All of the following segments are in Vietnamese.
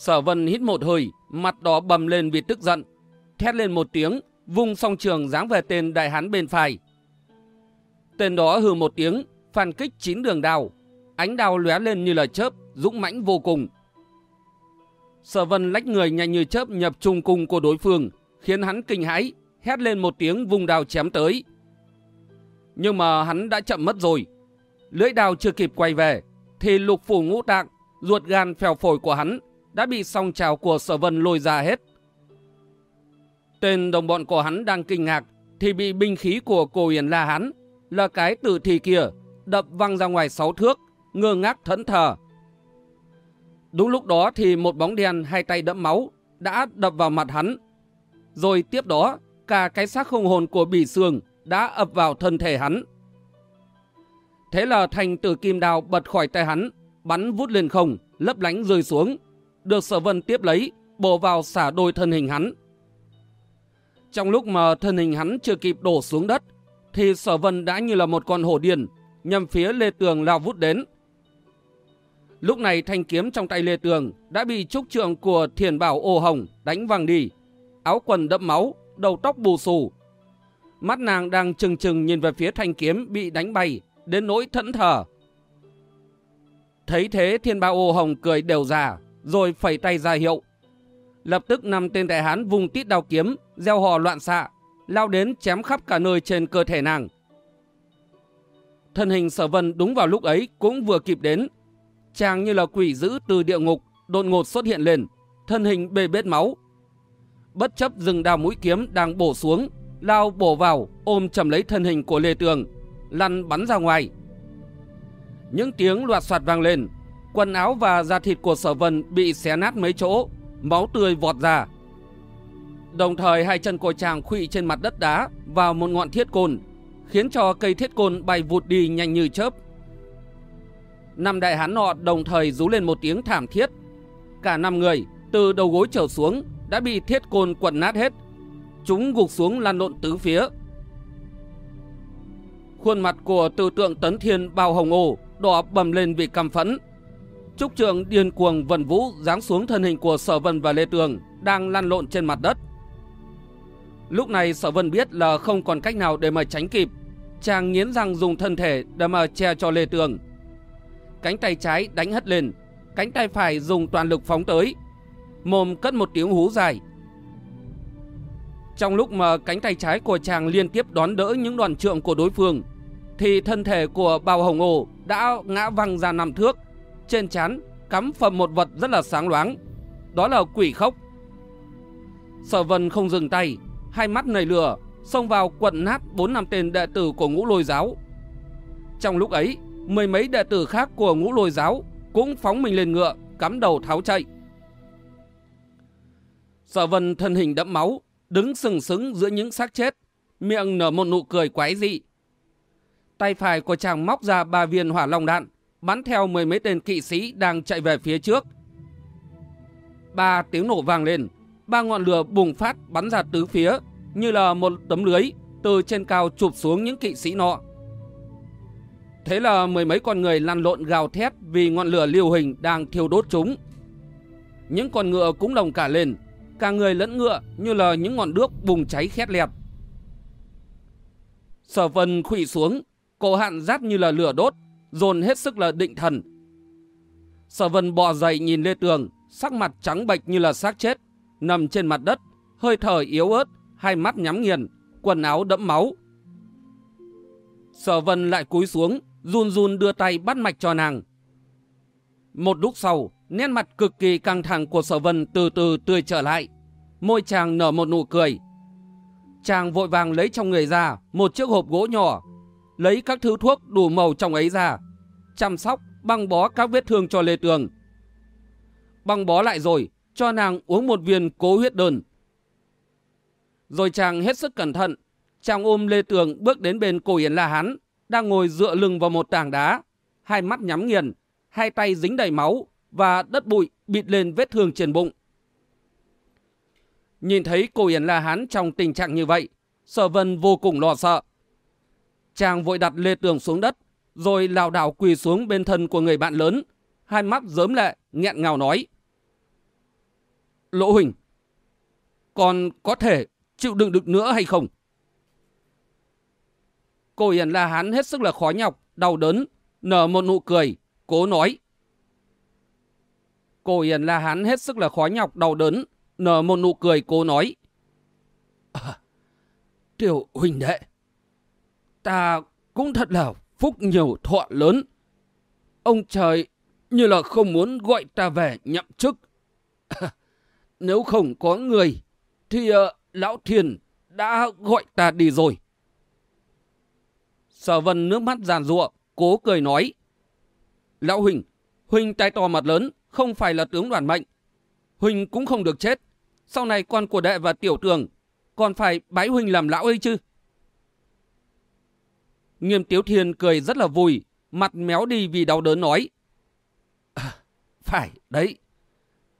Sở vân hít một hơi, mặt đỏ bầm lên vì tức giận. Thét lên một tiếng, vung song trường giáng về tên đại hán bên phải. Tên đó hừ một tiếng, phản kích chín đường đào, Ánh đào lóe lên như là chớp, dũng mãnh vô cùng. Sở vân lách người nhanh như chớp nhập trung cung của đối phương, khiến hắn kinh hãi, hét lên một tiếng vùng đao chém tới. Nhưng mà hắn đã chậm mất rồi. Lưỡi đao chưa kịp quay về, thì lục phủ ngũ tạng, ruột gan phèo phổi của hắn đã bị song trào của sở vân lôi ra hết. Tên đồng bọn của hắn đang kinh ngạc, thì bị binh khí của cổ Hiền La hắn là cái tử thi kia đập văng ra ngoài sáu thước, ngơ ngác thẫn thờ. Đúng lúc đó thì một bóng đen hai tay đẫm máu đã đập vào mặt hắn. Rồi tiếp đó, cả cái xác không hồn của bỉ sương đã ập vào thân thể hắn. Thế là thành tử kim đào bật khỏi tay hắn, bắn vút lên không, lấp lánh rơi xuống. Được sở vân tiếp lấy, bổ vào xả đôi thân hình hắn. Trong lúc mà thân hình hắn chưa kịp đổ xuống đất, thì sở vân đã như là một con hổ điền nhằm phía Lê Tường lao vút đến. Lúc này thanh kiếm trong tay Lê Tường đã bị trúc trượng của thiền bảo ô hồng đánh văng đi. Áo quần đẫm máu, đầu tóc bù xù. Mắt nàng đang trừng trừng nhìn về phía thanh kiếm bị đánh bay, đến nỗi thẫn thờ. Thấy thế thiên bảo ô hồng cười đều già, rồi phẩy tay ra hiệu. Lập tức năm tên đại hán vùng tít đao kiếm, gieo hò loạn xạ, lao đến chém khắp cả nơi trên cơ thể nàng. Thân hình sở vân đúng vào lúc ấy cũng vừa kịp đến. Chàng như là quỷ dữ từ địa ngục, đột ngột xuất hiện lên, thân hình bê bết máu. Bất chấp dừng đào mũi kiếm đang bổ xuống, lao bổ vào, ôm chầm lấy thân hình của Lê Tường, lăn bắn ra ngoài. Những tiếng loạt soạt vang lên, quần áo và da thịt của sở vân bị xé nát mấy chỗ, máu tươi vọt ra. Đồng thời hai chân của chàng khuỵu trên mặt đất đá vào một ngọn thiết côn, khiến cho cây thiết côn bay vụt đi nhanh như chớp. Năm đại hán nọ đồng thời rú lên một tiếng thảm thiết. Cả năm người, từ đầu gối trở xuống, đã bị thiết côn quật nát hết. Chúng gục xuống lăn lộn tứ phía. Khuôn mặt của tư tượng tấn thiên bao hồng ồ, đỏ bầm lên vì căm phẫn. Trúc trường điên cuồng vần vũ giáng xuống thân hình của sở vân và lê tường, đang lăn lộn trên mặt đất. Lúc này sở vân biết là không còn cách nào để mà tránh kịp. Chàng nghiến răng dùng thân thể để mà che cho lê tường. Cánh tay trái đánh hất lên, cánh tay phải dùng toàn lực phóng tới. Mồm cất một tiếng hú dài. Trong lúc mà cánh tay trái của chàng liên tiếp đón đỡ những đoàn trượng của đối phương, thì thân thể của bào hồng ồ đã ngã văng ra nằm thước. Trên chán cắm phẩm một vật rất là sáng loáng. Đó là quỷ khốc. Sở vân không dừng tay, hai mắt nảy lửa, xông vào quận nát bốn năm tên đệ tử của ngũ lôi giáo. Trong lúc ấy, mười mấy đệ tử khác của ngũ lôi giáo cũng phóng mình lên ngựa, cắm đầu tháo chạy. Sở vân thân hình đẫm máu, đứng sừng sững giữa những xác chết, miệng nở một nụ cười quái dị. Tay phải của chàng móc ra ba viên hỏa long đạn, bắn theo mười mấy tên kỵ sĩ đang chạy về phía trước. Ba tiếng nổ vang lên, ba ngọn lửa bùng phát bắn ra tứ phía, như là một tấm lưới từ trên cao chụp xuống những kỵ sĩ nọ. Thế là mười mấy con người lăn lộn gào thét vì ngọn lửa liều hình đang thiêu đốt chúng. Những con ngựa cũng đồng cả lên, cả người lẫn ngựa như là những ngọn đuốc bùng cháy khét lẹt. Sở vân khủy xuống, cổ hạn rát như là lửa đốt, dồn hết sức là định thần. Sở vân bò dậy nhìn Lê Tường, sắc mặt trắng bệch như là xác chết, nằm trên mặt đất, hơi thở yếu ớt, hai mắt nhắm nghiền, quần áo đẫm máu. Sở vân lại cúi xuống, run run đưa tay bắt mạch cho nàng. Một lúc sau, nét mặt cực kỳ căng thẳng của sở vân từ từ tươi trở lại. Môi chàng nở một nụ cười. Chàng vội vàng lấy trong người ra một chiếc hộp gỗ nhỏ, lấy các thứ thuốc đủ màu trong ấy ra, chăm sóc, băng bó các vết thương cho Lê Tường. Băng bó lại rồi, cho nàng uống một viên cố huyết đơn. Rồi chàng hết sức cẩn thận, chàng ôm Lê Tường bước đến bên cổ Yến La Hán, đang ngồi dựa lưng vào một tảng đá, hai mắt nhắm nghiền, hai tay dính đầy máu và đất bụi bịt lên vết thương trên bụng. Nhìn thấy cô Yến La Hán trong tình trạng như vậy, Sở Vân vô cùng lo sợ. Chàng vội đặt Lê Tường xuống đất, rồi lảo đảo quỳ xuống bên thân của người bạn lớn, hai mắt dớm lệ, nghẹn ngào nói. Lỗ Huỳnh, còn có thể chịu đựng được nữa hay không? Cô Hiền La Hán hết sức là khó nhọc, đau đớn, nở một nụ cười, cố nói. Cô Hiền La Hán hết sức là khó nhọc, đau đớn, nở một nụ cười cố nói. À, tiểu huynh đệ, ta cũng thật là phúc nhiều thọ lớn. Ông trời như là không muốn gọi ta về nhậm chức. À, nếu không có người, thì uh, Lão Thiền đã gọi ta đi rồi. Sở vân nước mắt giàn rụa, cố cười nói. Lão Huỳnh, Huỳnh tay to mặt lớn, không phải là tướng đoàn mệnh. Huỳnh cũng không được chết. Sau này con của đệ và tiểu tường còn phải bái Huỳnh làm lão ấy chứ. Nghiêm Tiếu Thiên cười rất là vui, mặt méo đi vì đau đớn nói. À, phải đấy,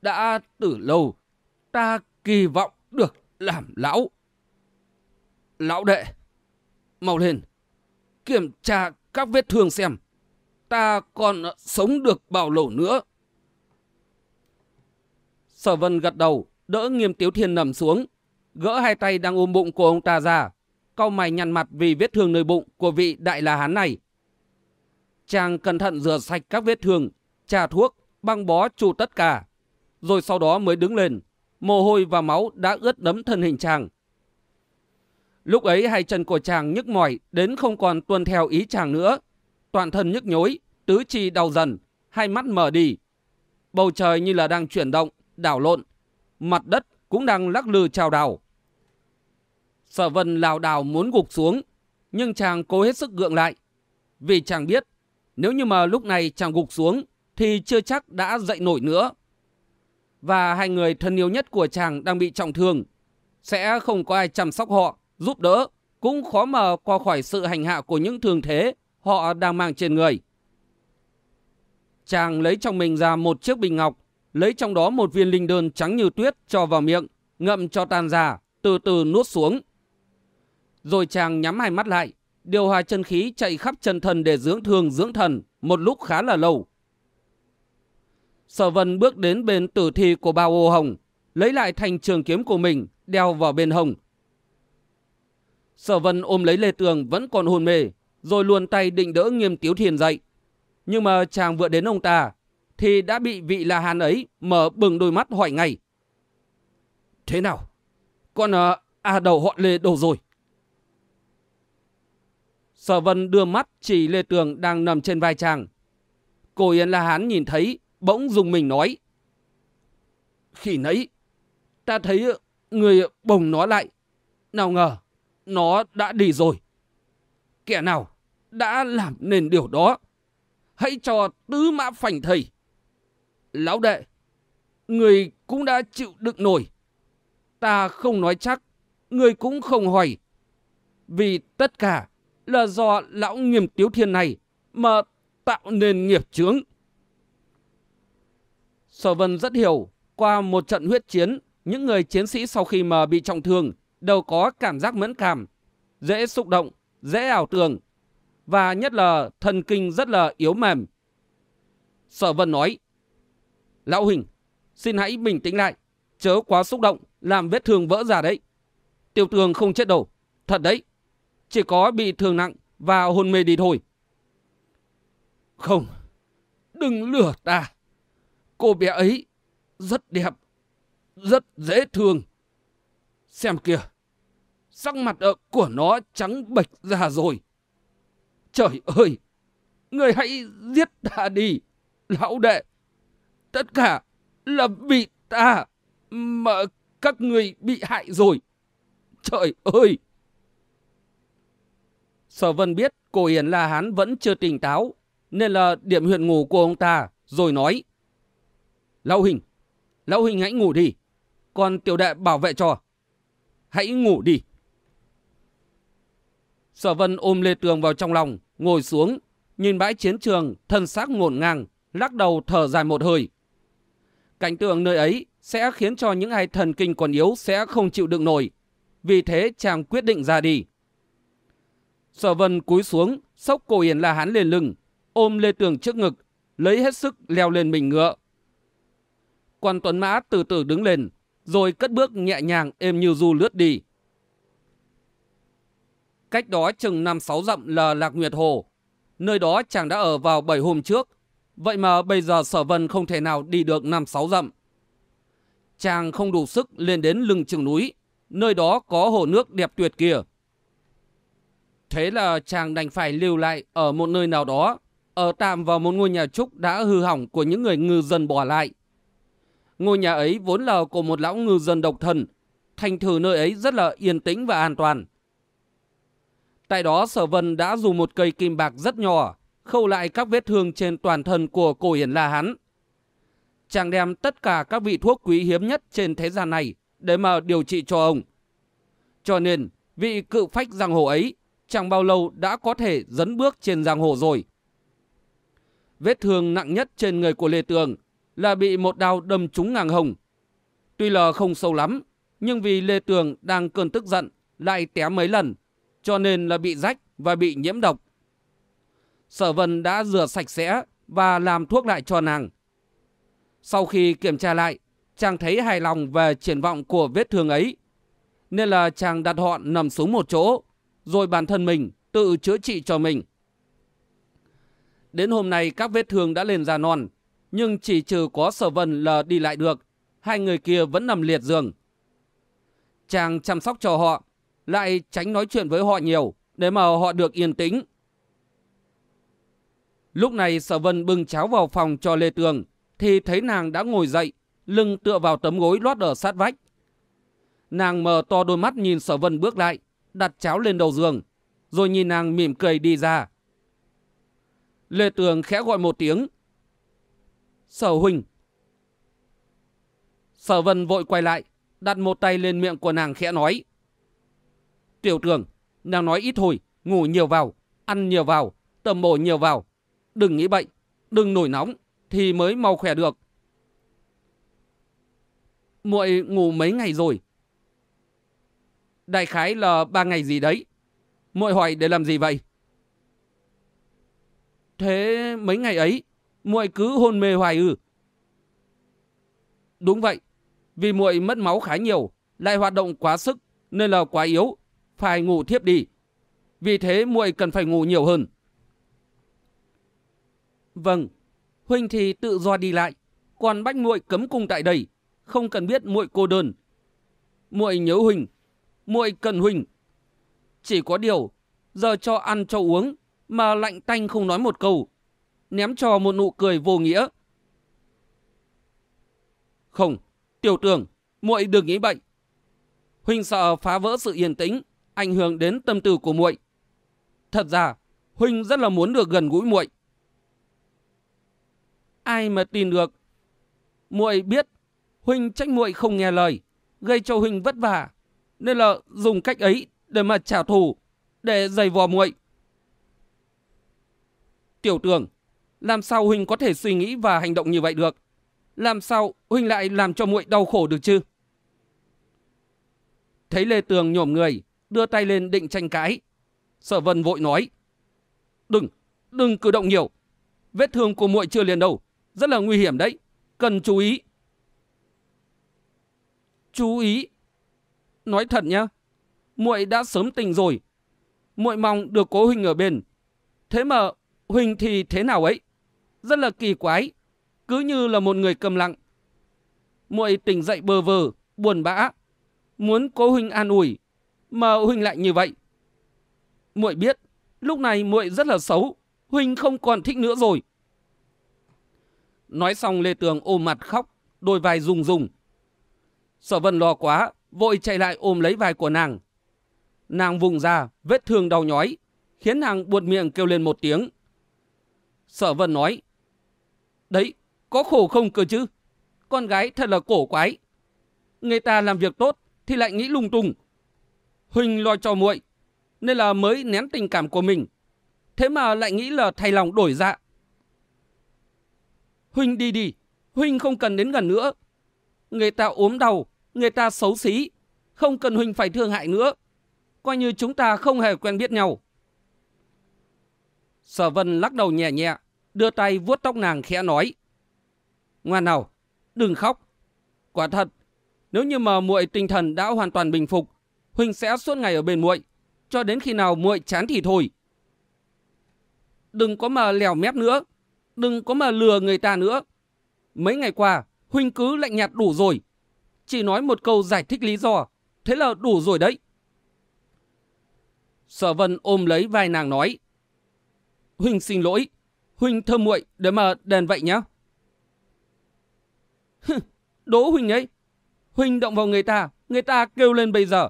đã từ lâu ta kỳ vọng được làm lão. Lão đệ, mau lên, kiểm tra các vết thương xem, ta còn sống được bao lâu nữa. Sở Vân gật đầu, đỡ Nghiêm Tiếu Thiên nằm xuống, gỡ hai tay đang ôm bụng của ông ta ra, cau mày nhăn mặt vì vết thương nơi bụng của vị đại la hán này. Chàng cẩn thận rửa sạch các vết thương, trà thuốc, băng bó trụ tất cả, rồi sau đó mới đứng lên, mồ hôi và máu đã ướt đẫm thân hình chàng. Lúc ấy hai chân của chàng nhức mỏi đến không còn tuân theo ý chàng nữa. Toàn thân nhức nhối, tứ chi đau dần, hai mắt mở đi. Bầu trời như là đang chuyển động, đảo lộn. Mặt đất cũng đang lắc lư trào đảo. Sở vân lào đảo muốn gục xuống, nhưng chàng cố hết sức gượng lại. Vì chàng biết, nếu như mà lúc này chàng gục xuống, thì chưa chắc đã dậy nổi nữa. Và hai người thân yêu nhất của chàng đang bị trọng thương. Sẽ không có ai chăm sóc họ, giúp đỡ, cũng khó mà qua khỏi sự hành hạ của những thường thế họ đang mang trên người. Chàng lấy trong mình ra một chiếc bình ngọc, lấy trong đó một viên linh đơn trắng như tuyết cho vào miệng, ngậm cho tan ra, từ từ nuốt xuống. Rồi chàng nhắm hai mắt lại, điều hòa chân khí chạy khắp chân thần để dưỡng thương dưỡng thần một lúc khá là lâu. Sở vân bước đến bên tử thi của bao ô hồng, lấy lại thành trường kiếm của mình, đeo vào bên hồng. Sở vân ôm lấy Lê Tường vẫn còn hồn mê, rồi luồn tay định đỡ nghiêm tiếu thiền dậy. Nhưng mà chàng vừa đến ông ta, thì đã bị vị là hàn ấy mở bừng đôi mắt hỏi ngay. Thế nào? Con à, à đầu họ Lê đổ rồi? Sở Vân đưa mắt chỉ Lê Tường đang nằm trên vai chàng. Cô Yên La Hán nhìn thấy, bỗng dùng mình nói. Khi nấy, ta thấy người bồng nó lại. Nào ngờ, nó đã đi rồi. Kẻ nào đã làm nên điều đó? Hãy cho tứ mã phảnh thầy. Lão đệ, người cũng đã chịu đựng nổi. Ta không nói chắc, người cũng không hỏi. Vì tất cả là do lão nghiêm tiếu thiên này mà tạo nên nghiệp chướng. Sở Vân rất hiểu, qua một trận huyết chiến, những người chiến sĩ sau khi mà bị trọng thương đều có cảm giác mẫn cảm, dễ xúc động, dễ ảo tưởng và nhất là thần kinh rất là yếu mềm. Sở Vân nói, Lão Huỳnh, xin hãy bình tĩnh lại, chớ quá xúc động, làm vết thương vỡ ra đấy. Tiêu tường không chết đâu, thật đấy, chỉ có bị thương nặng và hôn mê đi thôi. Không, đừng lừa ta. Cô bé ấy rất đẹp, rất dễ thương. Xem kìa, sắc mặt của nó trắng bệch ra rồi. Trời ơi, người hãy giết ta đi, lão đệ. Tất cả là vì ta mà các người bị hại rồi. Trời ơi! Sở Vân biết cổ Hiền La Hán vẫn chưa tỉnh táo, nên là điểm huyện ngủ của ông ta, rồi nói. Lão Hình, Lão Hình hãy ngủ đi, còn tiểu đệ bảo vệ cho. Hãy ngủ đi. Sở Vân ôm Lê Tường vào trong lòng, ngồi xuống, nhìn bãi chiến trường, thân xác ngổn ngang, lắc đầu thở dài một hơi. Cảnh tượng nơi ấy sẽ khiến cho những ai thần kinh còn yếu sẽ không chịu đựng nổi. Vì thế chàng quyết định ra đi. Sở vân cúi xuống, sốc cổ Yển La Hán lên lưng, ôm Lê Tường trước ngực, lấy hết sức leo lên mình ngựa. Quan Tuấn Mã từ từ đứng lên, rồi cất bước nhẹ nhàng êm như du lướt đi. Cách đó chừng năm sáu dặm là Lạc Nguyệt Hồ. Nơi đó chàng đã ở vào 7 hôm trước. Vậy mà bây giờ sở vân không thể nào đi được năm sáu dặm. Chàng không đủ sức lên đến lưng chừng núi. Nơi đó có hồ nước đẹp tuyệt kia. Thế là chàng đành phải lưu lại ở một nơi nào đó, ở tạm vào một ngôi nhà trúc đã hư hỏng của những người ngư dân bỏ lại. Ngôi nhà ấy vốn là của một lão ngư dân độc thân, thành thử nơi ấy rất là yên tĩnh và an toàn. Tại đó Sở Vân đã dùng một cây kim bạc rất nhỏ, khâu lại các vết thương trên toàn thân của cổ hiển La hắn. Chàng đem tất cả các vị thuốc quý hiếm nhất trên thế gian này để mà điều trị cho ông. Cho nên, vị cự phách giang hồ ấy chẳng bao lâu đã có thể dấn bước trên giang hồ rồi. Vết thương nặng nhất trên người của Lê Tường là bị một đao đâm trúng ngang hồng. Tuy là không sâu lắm, nhưng vì Lê Tường đang cơn tức giận lại té mấy lần, cho nên là bị rách và bị nhiễm độc. Sở Vân đã rửa sạch sẽ và làm thuốc lại cho nàng. Sau khi kiểm tra lại, chàng thấy hài lòng về triển vọng của vết thương ấy, nên là chàng đặt họ nằm xuống một chỗ, rồi bản thân mình tự chữa trị cho mình. Đến hôm nay các vết thương đã lên da non, nhưng chỉ trừ có sở vân là đi lại được, hai người kia vẫn nằm liệt giường. Chàng chăm sóc cho họ, lại tránh nói chuyện với họ nhiều, để mà họ được yên tĩnh. Lúc này sở vân bưng cháo vào phòng cho Lê Tường, thì thấy nàng đã ngồi dậy, lưng tựa vào tấm gối lót ở sát vách. Nàng mở to đôi mắt nhìn sở vân bước lại, đặt cháo lên đầu giường, rồi nhìn nàng mỉm cười đi ra. Lê Tường khẽ gọi một tiếng. Sở huynh. Sở vân vội quay lại, đặt một tay lên miệng của nàng khẽ nói. Tiểu tường, nàng nói ít thôi, ngủ nhiều vào, ăn nhiều vào, tầm bổ nhiều vào. Đừng nghĩ bệnh, đừng nổi nóng, thì mới mau khỏe được. muội ngủ mấy ngày rồi? Đại khái là ba ngày gì đấy. muội hỏi để làm gì vậy? Thế mấy ngày ấy, muội cứ hôn mê hoài ư? Đúng vậy, vì muội mất máu khá nhiều, lại hoạt động quá sức nên là quá yếu, phải ngủ thiếp đi. Vì thế muội cần phải ngủ nhiều hơn. Vâng, huynh thì tự do đi lại, còn bách muội cấm cung tại đây, không cần biết muội cô đơn. Muội nhớ huynh, muội cần huynh. Chỉ có điều, giờ cho ăn cho uống mà lạnh tanh không nói một câu, ném cho một nụ cười vô nghĩa. Không, tiểu tưởng, muội đừng nghĩ bệnh. Huynh sợ phá vỡ sự yên tĩnh, ảnh hưởng đến tâm tư của muội. Thật ra, huynh rất là muốn được gần gũi muội. Ai mà tin được? Muội biết huynh trách muội không nghe lời, gây cho huynh vất vả, nên là dùng cách ấy để mà trả thù, để giày vò muội. Tiểu tường, làm sao huynh có thể suy nghĩ và hành động như vậy được? Làm sao huynh lại làm cho muội đau khổ được chứ? Thấy Lê Tường nhổm người, đưa tay lên định tranh cãi. Sở Vân vội nói. Đừng, đừng cử động nhiều. Vết thương của muội chưa liền đâu. Rất là nguy hiểm đấy. Cần chú ý. Chú ý. Nói thật nhá. muội đã sớm tình rồi. muội mong được cố huynh ở bên. Thế mà huynh thì thế nào ấy? Rất là kỳ quái. Cứ như là một người cầm lặng. muội tỉnh dậy bơ vơ, buồn bã. Muốn cố huynh an ủi mà huynh lại như vậy. Muội biết, lúc này muội rất là xấu, huynh không còn thích nữa rồi. Nói xong Lê Tường ôm mặt khóc, đôi vai rung rung. Sở Vân lo quá, vội chạy lại ôm lấy vai của nàng. Nàng vùng ra, vết thương đau nhói, khiến nàng buột miệng kêu lên một tiếng. Sở Vân nói, Đấy, có khổ không cơ chứ? Con gái thật là cổ quái. Người ta làm việc tốt thì lại nghĩ lung tung, Huỳnh lo cho muội nên là mới nén tình cảm của mình. Thế mà lại nghĩ là thay lòng đổi dạ. Huynh đi đi, Huynh không cần đến gần nữa. Người ta ốm đau, người ta xấu xí, không cần Huynh phải thương hại nữa. Coi như chúng ta không hề quen biết nhau. Sở Vân lắc đầu nhẹ nhẹ, đưa tay vuốt tóc nàng khẽ nói. Ngoan nào, đừng khóc. Quả thật, Nếu như mà muội tinh thần đã hoàn toàn bình phục, huynh sẽ suốt ngày ở bên muội, cho đến khi nào muội chán thì thôi. Đừng có mà lèo mép nữa, đừng có mà lừa người ta nữa. Mấy ngày qua, huynh cứ lạnh nhạt đủ rồi. Chỉ nói một câu giải thích lý do, thế là đủ rồi đấy. Sở Vân ôm lấy vai nàng nói. Huynh xin lỗi, Huynh thơm muội để mà đền vậy nhá. Đỗ Huynh ấy, Huynh động vào người ta, người ta kêu lên bây giờ.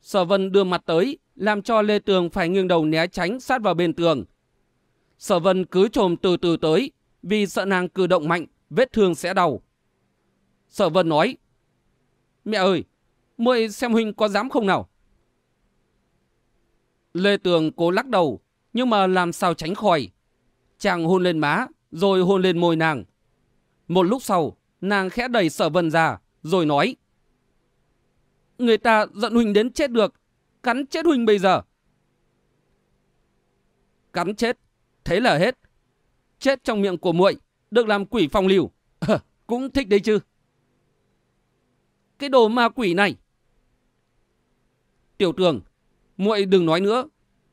Sở Vân đưa mặt tới, làm cho Lê Tường phải nghiêng đầu né tránh sát vào bên tường. Sở Vân cứ trồm từ từ tới, vì sợ nàng cử động mạnh, vết thương sẽ đau. Sở Vân nói, Mẹ ơi, muội xem Huynh có dám không nào? Lê Tường cố lắc đầu, nhưng mà làm sao tránh khỏi. Chàng hôn lên má, rồi hôn lên môi nàng. Một lúc sau, nàng khẽ đẩy sở vân ra, rồi nói. Người ta giận Huỳnh đến chết được, cắn chết Huỳnh bây giờ. Cắn chết, thế là hết. Chết trong miệng của muội được làm quỷ phong liều. À, cũng thích đấy chứ. Cái đồ ma quỷ này. Tiểu tường, muội đừng nói nữa,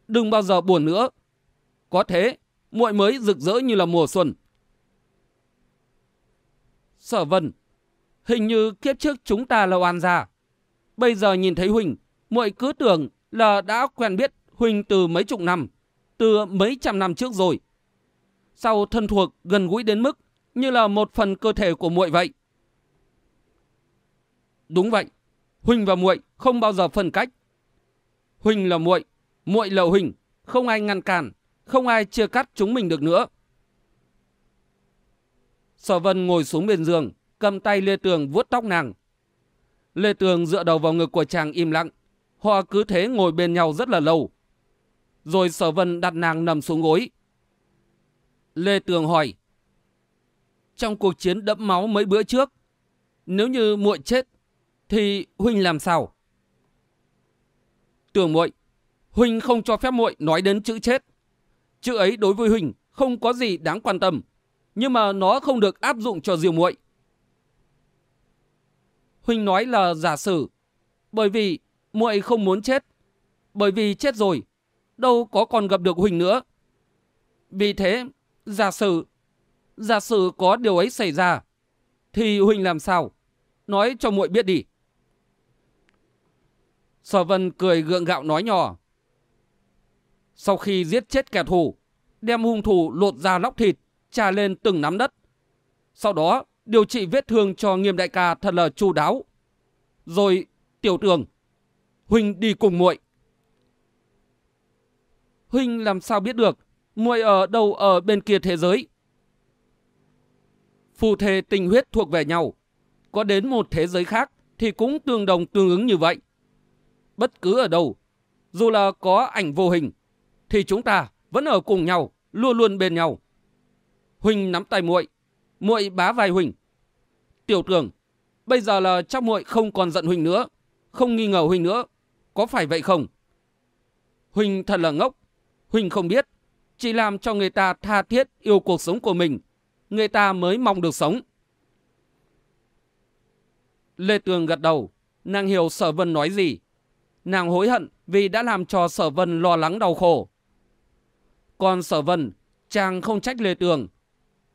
đừng bao giờ buồn nữa. Có thế, muội mới rực rỡ như là mùa xuân. Sở Vân, hình như kiếp trước chúng ta là oan gia. Bây giờ nhìn thấy Huỳnh, muội cứ tưởng là đã quen biết Huỳnh từ mấy chục năm, từ mấy trăm năm trước rồi. Sau thân thuộc gần gũi đến mức như là một phần cơ thể của muội vậy. Đúng vậy, Huỳnh và muội không bao giờ phân cách. Huỳnh là muội, muội là Huỳnh, không ai ngăn cản, không ai chia cắt chúng mình được nữa. Sở Vân ngồi xuống bên giường, cầm tay Lê Tường vuốt tóc nàng. Lê Tường dựa đầu vào ngực của chàng im lặng. Họ cứ thế ngồi bên nhau rất là lâu. Rồi Sở Vân đặt nàng nằm xuống gối. Lê Tường hỏi. Trong cuộc chiến đẫm máu mấy bữa trước, nếu như muội chết, thì Huynh làm sao? tưởng muội, Huynh không cho phép muội nói đến chữ chết. Chữ ấy đối với Huynh không có gì đáng quan tâm, nhưng mà nó không được áp dụng cho Diêu muội. Huynh nói là giả sử, bởi vì muội không muốn chết, bởi vì chết rồi, đâu có còn gặp được Huynh nữa. Vì thế, giả sử, giả sử có điều ấy xảy ra, thì Huynh làm sao? Nói cho muội biết đi. Sở Vân cười gượng gạo nói nhỏ. Sau khi giết chết kẻ thù, đem hung thủ lột ra lóc thịt, trà lên từng nắm đất. Sau đó, điều trị vết thương cho nghiêm đại ca thật là chu đáo. Rồi, tiểu tường, Huynh đi cùng muội. Huynh làm sao biết được, muội ở đâu ở bên kia thế giới? Phù thề tình huyết thuộc về nhau, có đến một thế giới khác thì cũng tương đồng tương ứng như vậy. Bất cứ ở đâu, dù là có ảnh vô hình, thì chúng ta vẫn ở cùng nhau, luôn luôn bên nhau. Huỳnh nắm tay muội, muội bá vai Huỳnh. Tiểu tưởng, bây giờ là chắc muội không còn giận Huỳnh nữa, không nghi ngờ Huỳnh nữa, có phải vậy không? Huỳnh thật là ngốc, Huỳnh không biết, chỉ làm cho người ta tha thiết yêu cuộc sống của mình, người ta mới mong được sống. Lê Tường gật đầu, nàng hiểu sở vân nói gì. Nàng hối hận vì đã làm cho sở vân lo lắng đau khổ. Còn sở vân, chàng không trách Lê Tường.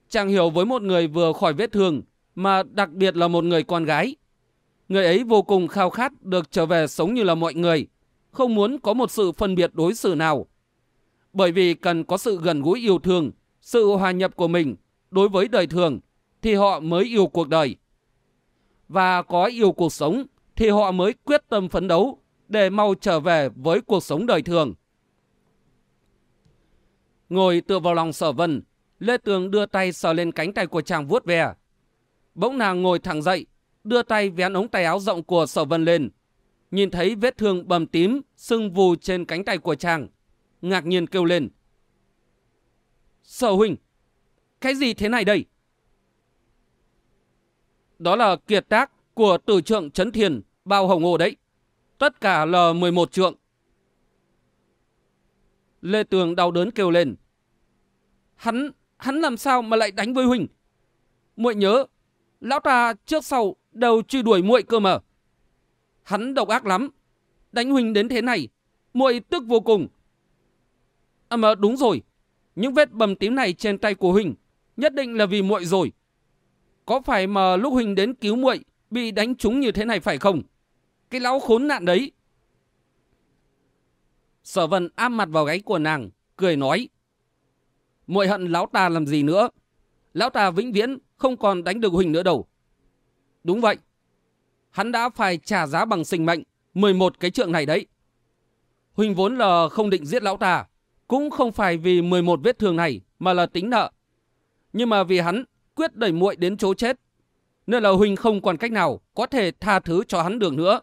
Chàng hiểu với một người vừa khỏi vết thương, mà đặc biệt là một người con gái. Người ấy vô cùng khao khát được trở về sống như là mọi người, không muốn có một sự phân biệt đối xử nào. Bởi vì cần có sự gần gũi yêu thương, sự hòa nhập của mình đối với đời thường, thì họ mới yêu cuộc đời. Và có yêu cuộc sống, thì họ mới quyết tâm phấn đấu để mau trở về với cuộc sống đời thường. Ngồi tựa vào lòng sở vân, Lê Tường đưa tay sờ lên cánh tay của chàng vuốt ve. Bỗng nàng ngồi thẳng dậy, đưa tay vén ống tay áo rộng của sở vân lên. Nhìn thấy vết thương bầm tím, sưng vù trên cánh tay của chàng. Ngạc nhiên kêu lên. Sở huynh, cái gì thế này đây? Đó là kiệt tác của tử trượng Trấn Thiền, bao hồng hồ đấy. Tất cả là 11 trượng. Lê Tường đau đớn kêu lên. Hắn, hắn làm sao mà lại đánh với Huỳnh? muội nhớ, Lão ta trước sau đều truy đuổi muội cơ mà. Hắn độc ác lắm. Đánh huỳnh đến thế này, muội tức vô cùng. À mà đúng rồi, những vết bầm tím này trên tay của huỳnh nhất định là vì muội rồi. Có phải mà lúc huỳnh đến cứu muội bị đánh trúng như thế này phải không? Cái lão khốn nạn đấy. Sở vân áp mặt vào gáy của nàng, cười nói. muội hận lão ta làm gì nữa? Lão ta vĩnh viễn không còn đánh được Huỳnh nữa đâu. Đúng vậy. Hắn đã phải trả giá bằng sinh mệnh 11 cái trượng này đấy. Huỳnh vốn là không định giết lão ta. Cũng không phải vì 11 vết thương này mà là tính nợ. Nhưng mà vì hắn quyết đẩy muội đến chỗ chết. Nên là Huỳnh không còn cách nào có thể tha thứ cho hắn được nữa.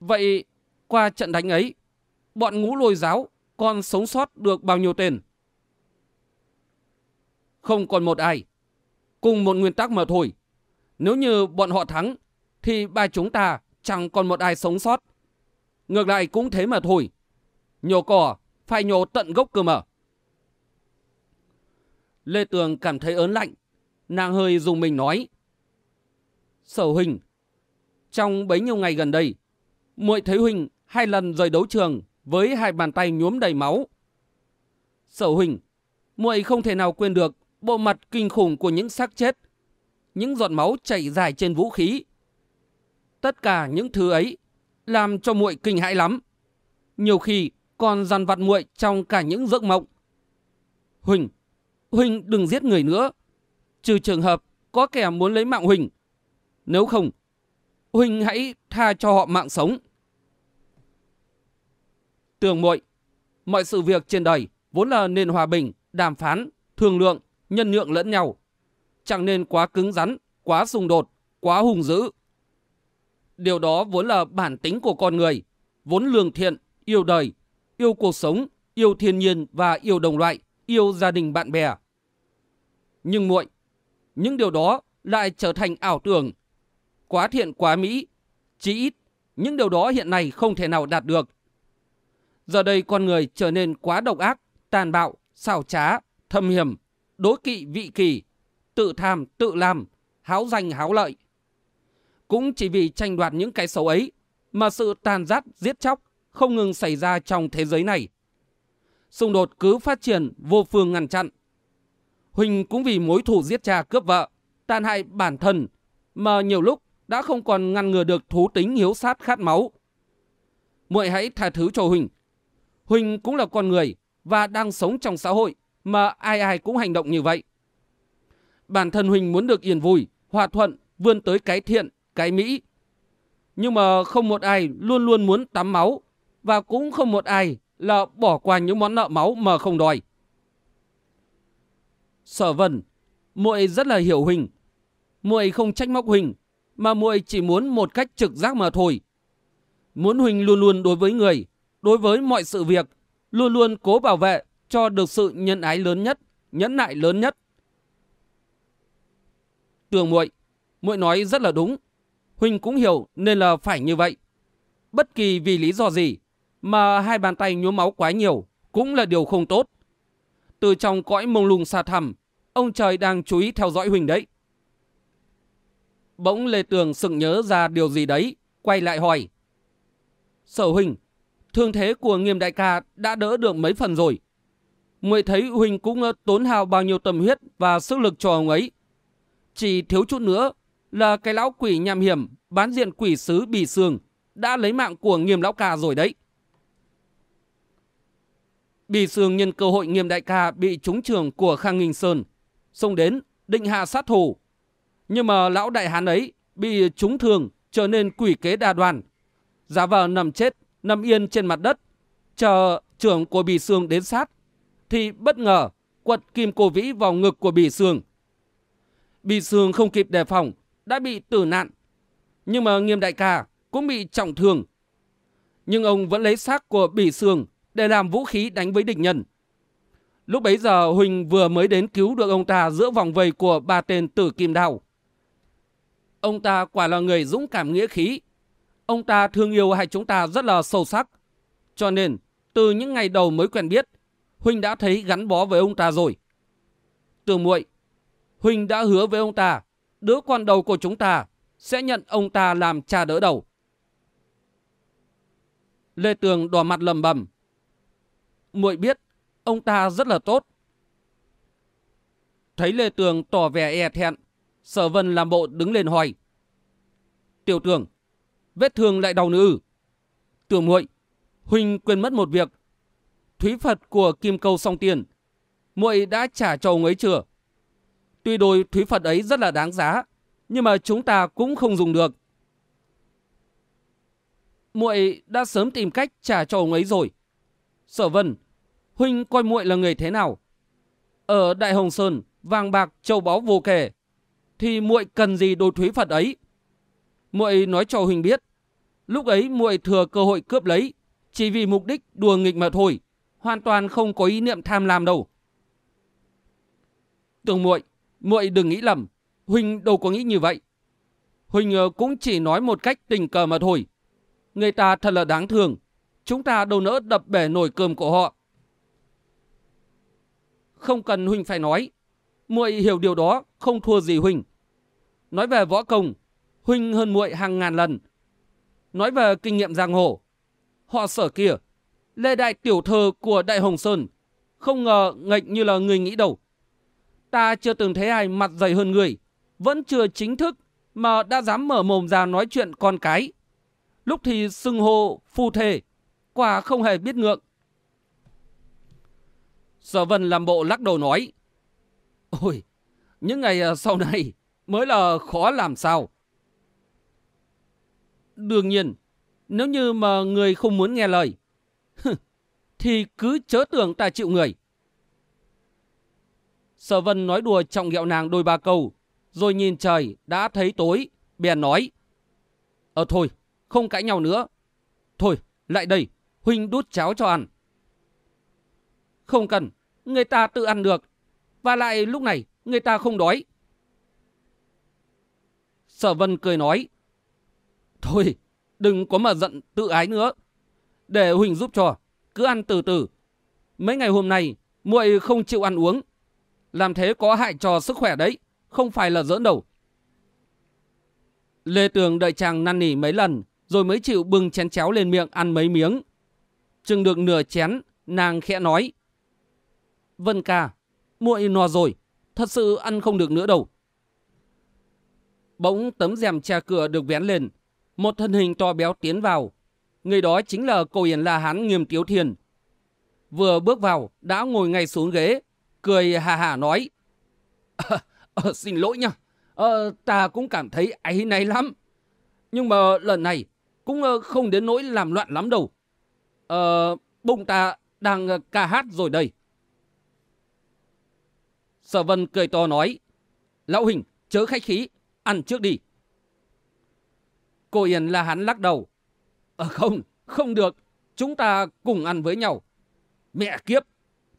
Vậy qua trận đánh ấy, bọn ngũ lôi giáo còn sống sót được bao nhiêu tên? Không còn một ai. Cùng một nguyên tắc mà thôi. Nếu như bọn họ thắng, thì ba chúng ta chẳng còn một ai sống sót. Ngược lại cũng thế mà thôi. Nhổ cỏ, phải nhổ tận gốc cơ mà. Lê Tường cảm thấy ớn lạnh. Nàng hơi dùng mình nói. Sở hình trong bấy nhiêu ngày gần đây, muội thấy Huỳnh hai lần rời đấu trường với hai bàn tay nhuốm đầy máu. Sở Huỳnh, muội không thể nào quên được bộ mặt kinh khủng của những xác chết, những giọt máu chảy dài trên vũ khí. Tất cả những thứ ấy làm cho muội kinh hãi lắm. Nhiều khi còn dằn vặt muội trong cả những giấc mộng. Huỳnh, Huỳnh đừng giết người nữa, trừ trường hợp có kẻ muốn lấy mạng Huỳnh. Nếu không, Huỳnh hãy tha cho họ mạng sống. Tường muội, mọi sự việc trên đời vốn là nền hòa bình, đàm phán, thương lượng, nhân nhượng lẫn nhau. Chẳng nên quá cứng rắn, quá xung đột, quá hùng dữ. Điều đó vốn là bản tính của con người, vốn lương thiện, yêu đời, yêu cuộc sống, yêu thiên nhiên và yêu đồng loại, yêu gia đình bạn bè. Nhưng muội, những điều đó lại trở thành ảo tưởng. Quá thiện quá mỹ, chỉ ít những điều đó hiện nay không thể nào đạt được. Giờ đây con người trở nên quá độc ác, tàn bạo, xảo trá, thâm hiểm, đố kỵ vị kỳ, tự tham, tự làm, háo danh háo lợi. Cũng chỉ vì tranh đoạt những cái xấu ấy mà sự tàn giác giết chóc không ngừng xảy ra trong thế giới này. Xung đột cứ phát triển vô phương ngăn chặn. Huỳnh cũng vì mối thù giết cha cướp vợ, tàn hại bản thân mà nhiều lúc đã không còn ngăn ngừa được thú tính hiếu sát khát máu. Muội hãy tha thứ cho Huỳnh. Huỳnh cũng là con người và đang sống trong xã hội mà ai ai cũng hành động như vậy. Bản thân Huỳnh muốn được yên vui, hòa thuận, vươn tới cái thiện, cái mỹ. Nhưng mà không một ai luôn luôn muốn tắm máu và cũng không một ai là bỏ qua những món nợ máu mà không đòi. Sở Vân, muội rất là hiểu Huỳnh. Muội không trách móc Huỳnh, mà muội chỉ muốn một cách trực giác mà thôi. Muốn Huỳnh luôn luôn đối với người, đối với mọi sự việc, luôn luôn cố bảo vệ cho được sự nhân ái lớn nhất, nhẫn nại lớn nhất. Tường muội, muội nói rất là đúng. Huynh cũng hiểu nên là phải như vậy. Bất kỳ vì lý do gì mà hai bàn tay nhuốm máu quá nhiều cũng là điều không tốt. Từ trong cõi mông lung xa thẳm, ông trời đang chú ý theo dõi Huỳnh đấy. Bỗng Lê Tường sừng nhớ ra điều gì đấy, quay lại hỏi. Sở Huỳnh, thương thế của nghiêm đại ca đã đỡ được mấy phần rồi. Muội thấy Huỳnh cũng tốn hào bao nhiêu tâm huyết và sức lực cho ông ấy. Chỉ thiếu chút nữa là cái lão quỷ nham hiểm bán diện quỷ sứ bì sương đã lấy mạng của nghiêm lão ca rồi đấy. Bì sương nhân cơ hội nghiêm đại ca bị trúng trường của Khang Nghinh Sơn, xông đến định hạ sát thủ. Nhưng mà lão đại hán ấy bị trúng thường trở nên quỷ kế đa đoàn. Giả vờ nằm chết, nằm yên trên mặt đất, chờ trưởng của bì sương đến sát thì bất ngờ quật kim cô vĩ vào ngực của bì sương. Bì sương không kịp đề phòng, đã bị tử nạn. Nhưng mà nghiêm đại ca cũng bị trọng thương. Nhưng ông vẫn lấy xác của bì sương để làm vũ khí đánh với địch nhân. Lúc bấy giờ Huỳnh vừa mới đến cứu được ông ta giữa vòng vây của ba tên tử kim đào. Ông ta quả là người dũng cảm nghĩa khí. Ông ta thương yêu hai chúng ta rất là sâu sắc. Cho nên, từ những ngày đầu mới quen biết, Huynh đã thấy gắn bó với ông ta rồi. Tường muội, Huỳnh đã hứa với ông ta, đứa con đầu của chúng ta sẽ nhận ông ta làm cha đỡ đầu. Lê Tường đỏ mặt lầm bầm. muội biết, ông ta rất là tốt. Thấy Lê Tường tỏ vẻ e thẹn, Sở Vân làm bộ đứng lên hỏi. Tiểu Tường vết thương lại đau nữa Tưởng muội, Huynh quên mất một việc. Thúy Phật của Kim Câu Song Tiền, muội đã trả cho ông ấy chưa? Tuy đôi Thúy Phật ấy rất là đáng giá, nhưng mà chúng ta cũng không dùng được. Muội đã sớm tìm cách trả cho ông ấy rồi. Sở Vân, Huynh coi muội là người thế nào? Ở Đại Hồng Sơn, vàng bạc châu báu vô kể, thì muội cần gì đôi Thúy Phật ấy? Muội nói cho Huynh biết, lúc ấy muội thừa cơ hội cướp lấy, chỉ vì mục đích đùa nghịch mà thôi, hoàn toàn không có ý niệm tham lam đâu. Tưởng muội, muội đừng nghĩ lầm, huynh đâu có nghĩ như vậy. Huynh ờ, cũng chỉ nói một cách tình cờ mà thôi. Người ta thật là đáng thương, chúng ta đâu nỡ đập bể nồi cơm của họ. Không cần huynh phải nói, muội hiểu điều đó không thua gì huynh. Nói về võ công, huynh hơn muội hàng ngàn lần. Nói về kinh nghiệm giang hồ, họ sở kia, lê đại tiểu thơ của Đại Hồng Sơn, không ngờ nghịch như là người nghĩ đâu. Ta chưa từng thấy ai mặt dày hơn người, vẫn chưa chính thức mà đã dám mở mồm ra nói chuyện con cái. Lúc thì xưng hô phu thề, quả không hề biết ngượng. Sở Vân làm bộ lắc đầu nói, Ôi, những ngày à, sau này mới là khó làm sao. Đương nhiên, nếu như mà người không muốn nghe lời, thì cứ chớ tưởng ta chịu người. Sở Vân nói đùa trọng ghẹo nàng đôi ba câu, rồi nhìn trời đã thấy tối, bèn nói. Ờ thôi, không cãi nhau nữa. Thôi, lại đây, Huynh đút cháo cho ăn. Không cần, người ta tự ăn được. Và lại lúc này, người ta không đói. Sở Vân cười nói. Thôi, đừng có mà giận tự ái nữa. Để Huỳnh giúp cho, cứ ăn từ từ. Mấy ngày hôm nay, muội không chịu ăn uống. Làm thế có hại cho sức khỏe đấy, không phải là giỡn đầu. Lê Tường đợi chàng năn nỉ mấy lần, rồi mới chịu bưng chén cháo lên miệng ăn mấy miếng. Chừng được nửa chén, nàng khẽ nói. Vân ca, muội no rồi, thật sự ăn không được nữa đâu. Bỗng tấm rèm che cửa được vén lên, một thân hình to béo tiến vào. Người đó chính là cô Yển La Hán Nghiêm Tiếu Thiền. Vừa bước vào, đã ngồi ngay xuống ghế, cười hà hà nói. À, à, xin lỗi nha, à, ta cũng cảm thấy áy náy lắm. Nhưng mà lần này cũng không đến nỗi làm loạn lắm đâu. À, bụng ta đang ca hát rồi đây. Sở Vân cười to nói. Lão Hình, chớ khách khí, ăn trước đi. Cô Yên là hắn lắc đầu. Ờ không, không được, chúng ta cùng ăn với nhau. Mẹ kiếp,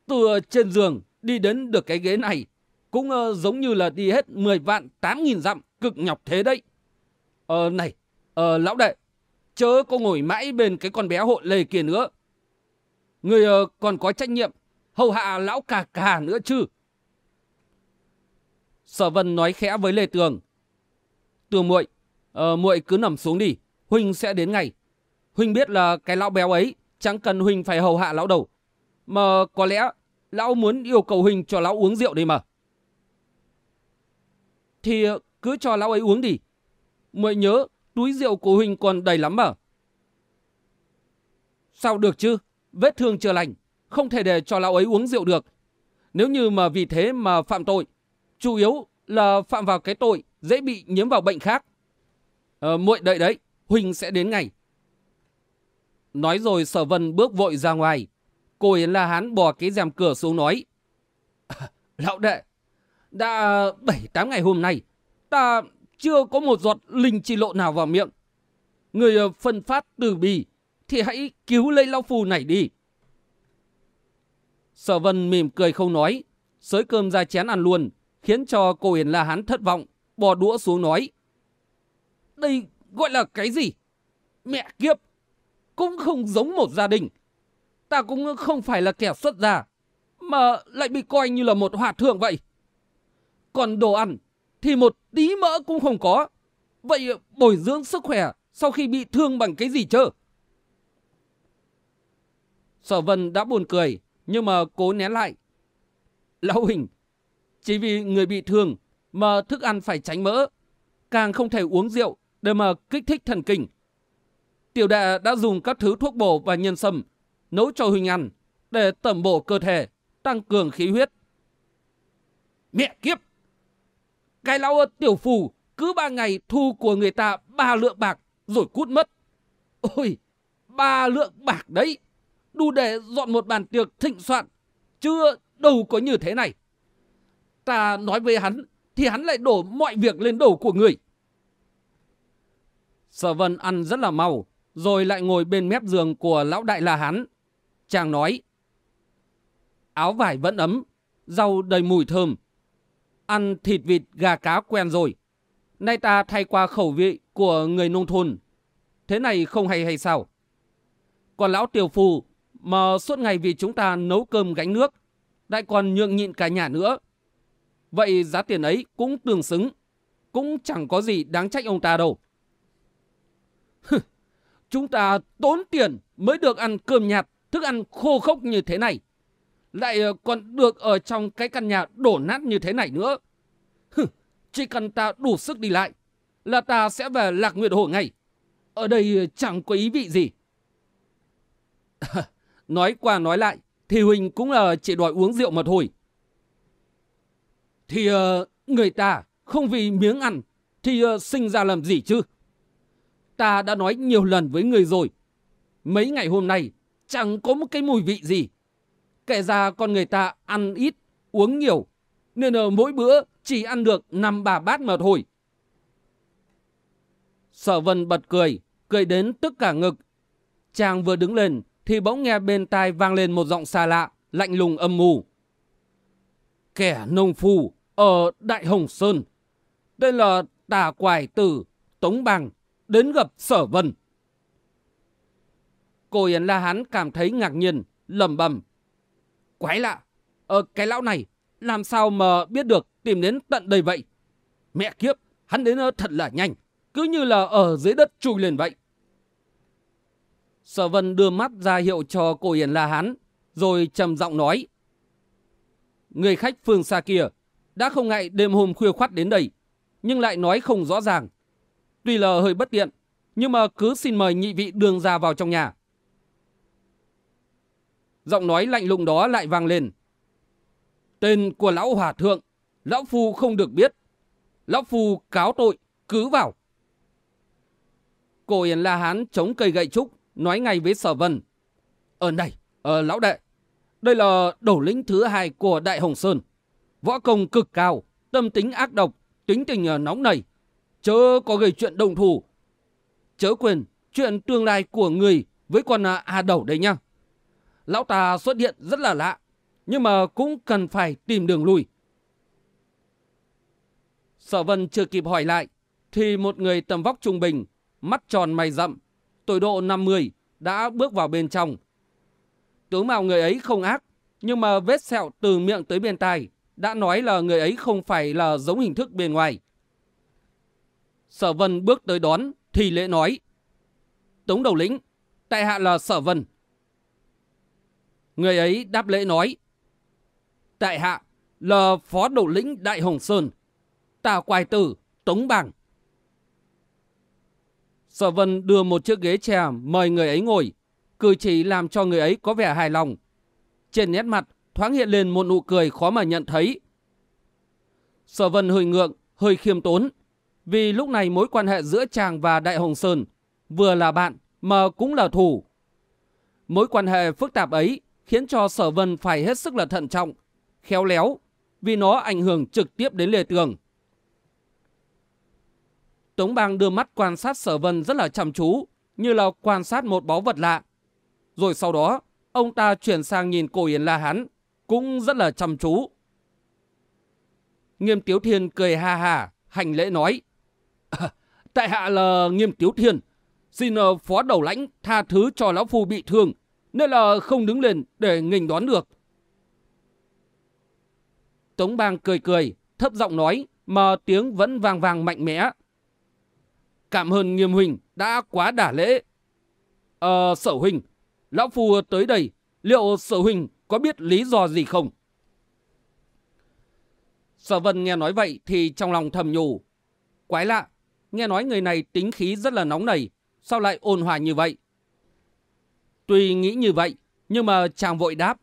từ trên giường đi đến được cái ghế này, cũng uh, giống như là đi hết 10 vạn 8 nghìn dặm, cực nhọc thế đấy. Ờ này, ờ lão đệ, chớ có ngồi mãi bên cái con bé hộ lề kia nữa. Người uh, còn có trách nhiệm, hầu hạ lão cà cà nữa chứ. Sở Vân nói khẽ với Lê Tường. Tường muội, Ờ, muội cứ nằm xuống đi, huynh sẽ đến ngay. Huynh biết là cái lão béo ấy chẳng cần huynh phải hầu hạ lão đâu, mà có lẽ lão muốn yêu cầu huynh cho lão uống rượu đi mà. Thì cứ cho lão ấy uống đi. Muội nhớ túi rượu của huynh còn đầy lắm mà. Sao được chứ? Vết thương chưa lành, không thể để cho lão ấy uống rượu được. Nếu như mà vì thế mà phạm tội, chủ yếu là phạm vào cái tội dễ bị nhiễm vào bệnh khác. Ờ, muội đợi đấy, huynh sẽ đến ngày. Nói rồi sở vân bước vội ra ngoài. Cô Yến La Hán bò cái rèm cửa xuống nói. Lão đệ, đã bảy tám ngày hôm nay, ta chưa có một giọt linh chi lộ nào vào miệng. Người ờ, phân phát từ bì, thì hãy cứu lấy lão phù này đi. Sở vân mỉm cười không nói, sới cơm ra chén ăn luôn, khiến cho cô Yến La Hán thất vọng, bò đũa xuống nói. Đây gọi là cái gì? Mẹ kiếp! Cũng không giống một gia đình. Ta cũng không phải là kẻ xuất gia, mà lại bị coi như là một hòa thượng vậy. Còn đồ ăn thì một tí mỡ cũng không có. Vậy bồi dưỡng sức khỏe sau khi bị thương bằng cái gì chứ? Sở Vân đã buồn cười, nhưng mà cố nén lại. Lão Huỳnh, chỉ vì người bị thương mà thức ăn phải tránh mỡ, càng không thể uống rượu để mà kích thích thần kinh. Tiểu đệ đã dùng các thứ thuốc bổ và nhân sâm nấu cho Huỳnh ăn để tẩm bổ cơ thể, tăng cường khí huyết. Mẹ kiếp! Cái lão tiểu phù cứ ba ngày thu của người ta ba lượng bạc rồi cút mất. Ôi, ba lượng bạc đấy! Đủ để dọn một bàn tiệc thịnh soạn, chưa đâu có như thế này. Ta nói với hắn, thì hắn lại đổ mọi việc lên đầu của người. Sở vân ăn rất là mau, rồi lại ngồi bên mép giường của lão đại là hắn. Chàng nói, áo vải vẫn ấm, rau đầy mùi thơm. Ăn thịt vịt gà cá quen rồi. Nay ta thay qua khẩu vị của người nông thôn. Thế này không hay hay sao? Còn lão tiểu phù mà suốt ngày vì chúng ta nấu cơm gánh nước, lại còn nhượng nhịn cả nhà nữa. Vậy giá tiền ấy cũng tương xứng, cũng chẳng có gì đáng trách ông ta đâu chúng ta tốn tiền mới được ăn cơm nhạt, thức ăn khô khốc như thế này. Lại ờ, còn được ở trong cái căn nhà đổ nát như thế này nữa. Chỉ cần ta đủ sức đi lại, là ta sẽ về Lạc Nguyệt Hồ ngay. Ở đây ờ, chẳng có ý vị gì. nói qua nói lại, thì Huỳnh cũng là chỉ đòi uống rượu mà thôi. Thì uh, người ta không vì miếng ăn thì uh, sinh ra làm gì chứ? Ta đã nói nhiều lần với người rồi. Mấy ngày hôm nay chẳng có một cái mùi vị gì. Kể ra con người ta ăn ít, uống nhiều. Nên ở mỗi bữa chỉ ăn được năm bà bát mà thôi. Sở vân bật cười, cười đến tức cả ngực. Chàng vừa đứng lên thì bỗng nghe bên tai vang lên một giọng xa lạ, lạnh lùng âm mù. Kẻ nông phu ở Đại Hồng Sơn, tên là Tà Quài Tử Tống Bằng, đến gặp Sở Vân. Cô Yến La Hán cảm thấy ngạc nhiên, lầm bầm. Quái lạ, ở cái lão này làm sao mà biết được tìm đến tận đây vậy? Mẹ kiếp, hắn đến ờ, thật là nhanh, cứ như là ở dưới đất chui lên vậy. Sở Vân đưa mắt ra hiệu cho cô Yến La Hán, rồi trầm giọng nói. Người khách phương xa kia đã không ngại đêm hôm khuya khoắt đến đây, nhưng lại nói không rõ ràng. Tuy là hơi bất tiện, nhưng mà cứ xin mời nhị vị đường ra vào trong nhà. Giọng nói lạnh lùng đó lại vang lên. Tên của lão hòa thượng, lão phu không được biết. Lão phu cáo tội, cứ vào. Cô Yến La Hán chống cây gậy trúc, nói ngay với Sở Vân. Ở này, ở lão đệ, đây là đổ lĩnh thứ hai của Đại Hồng Sơn. Võ công cực cao, tâm tính ác độc, tính tình ờ, nóng nảy. Chớ có gây chuyện đồng thủ. Chớ quên chuyện tương lai của người với con à, a đẩu đầu đây nha. Lão ta xuất hiện rất là lạ, nhưng mà cũng cần phải tìm đường lui. Sở Vân chưa kịp hỏi lại, thì một người tầm vóc trung bình, mắt tròn mày rậm, tuổi độ 50, đã bước vào bên trong. Tướng mạo người ấy không ác, nhưng mà vết sẹo từ miệng tới bên tai đã nói là người ấy không phải là giống hình thức bên ngoài. Sở Vân bước tới đón, thì lễ nói. Tống đầu lĩnh, tại hạ là Sở Vân. Người ấy đáp lễ nói. Tại hạ là phó đầu lĩnh Đại Hồng Sơn, tà quài tử, Tống Bảng. Sở Vân đưa một chiếc ghế chè mời người ấy ngồi, cử chỉ làm cho người ấy có vẻ hài lòng. Trên nét mặt thoáng hiện lên một nụ cười khó mà nhận thấy. Sở Vân hơi ngượng, hơi khiêm tốn, vì lúc này mối quan hệ giữa chàng và Đại Hồng Sơn vừa là bạn mà cũng là thù. Mối quan hệ phức tạp ấy khiến cho Sở Vân phải hết sức là thận trọng, khéo léo, vì nó ảnh hưởng trực tiếp đến Lê Tường. Tống Bang đưa mắt quan sát Sở Vân rất là chăm chú, như là quan sát một báu vật lạ. Rồi sau đó, ông ta chuyển sang nhìn cổ Yến La Hán, cũng rất là chăm chú. Nghiêm Tiếu Thiên cười ha ha, hành lễ nói. Tại hạ là Nghiêm Tiếu Thiên, xin ờ, phó đầu lãnh tha thứ cho lão phu bị thương, nên là không đứng lên để nghình đón được. Tống Bang cười cười, thấp giọng nói mà tiếng vẫn vang vang mạnh mẽ. Cảm ơn nghiêm huynh đã quá đả lễ. Ờ, sở huynh, lão phu tới đây, liệu sở huynh có biết lý do gì không? Sở vân nghe nói vậy thì trong lòng thầm nhủ. Quái lạ, nghe nói người này tính khí rất là nóng nảy, sao lại ôn hòa như vậy? Tuy nghĩ như vậy, nhưng mà chàng vội đáp.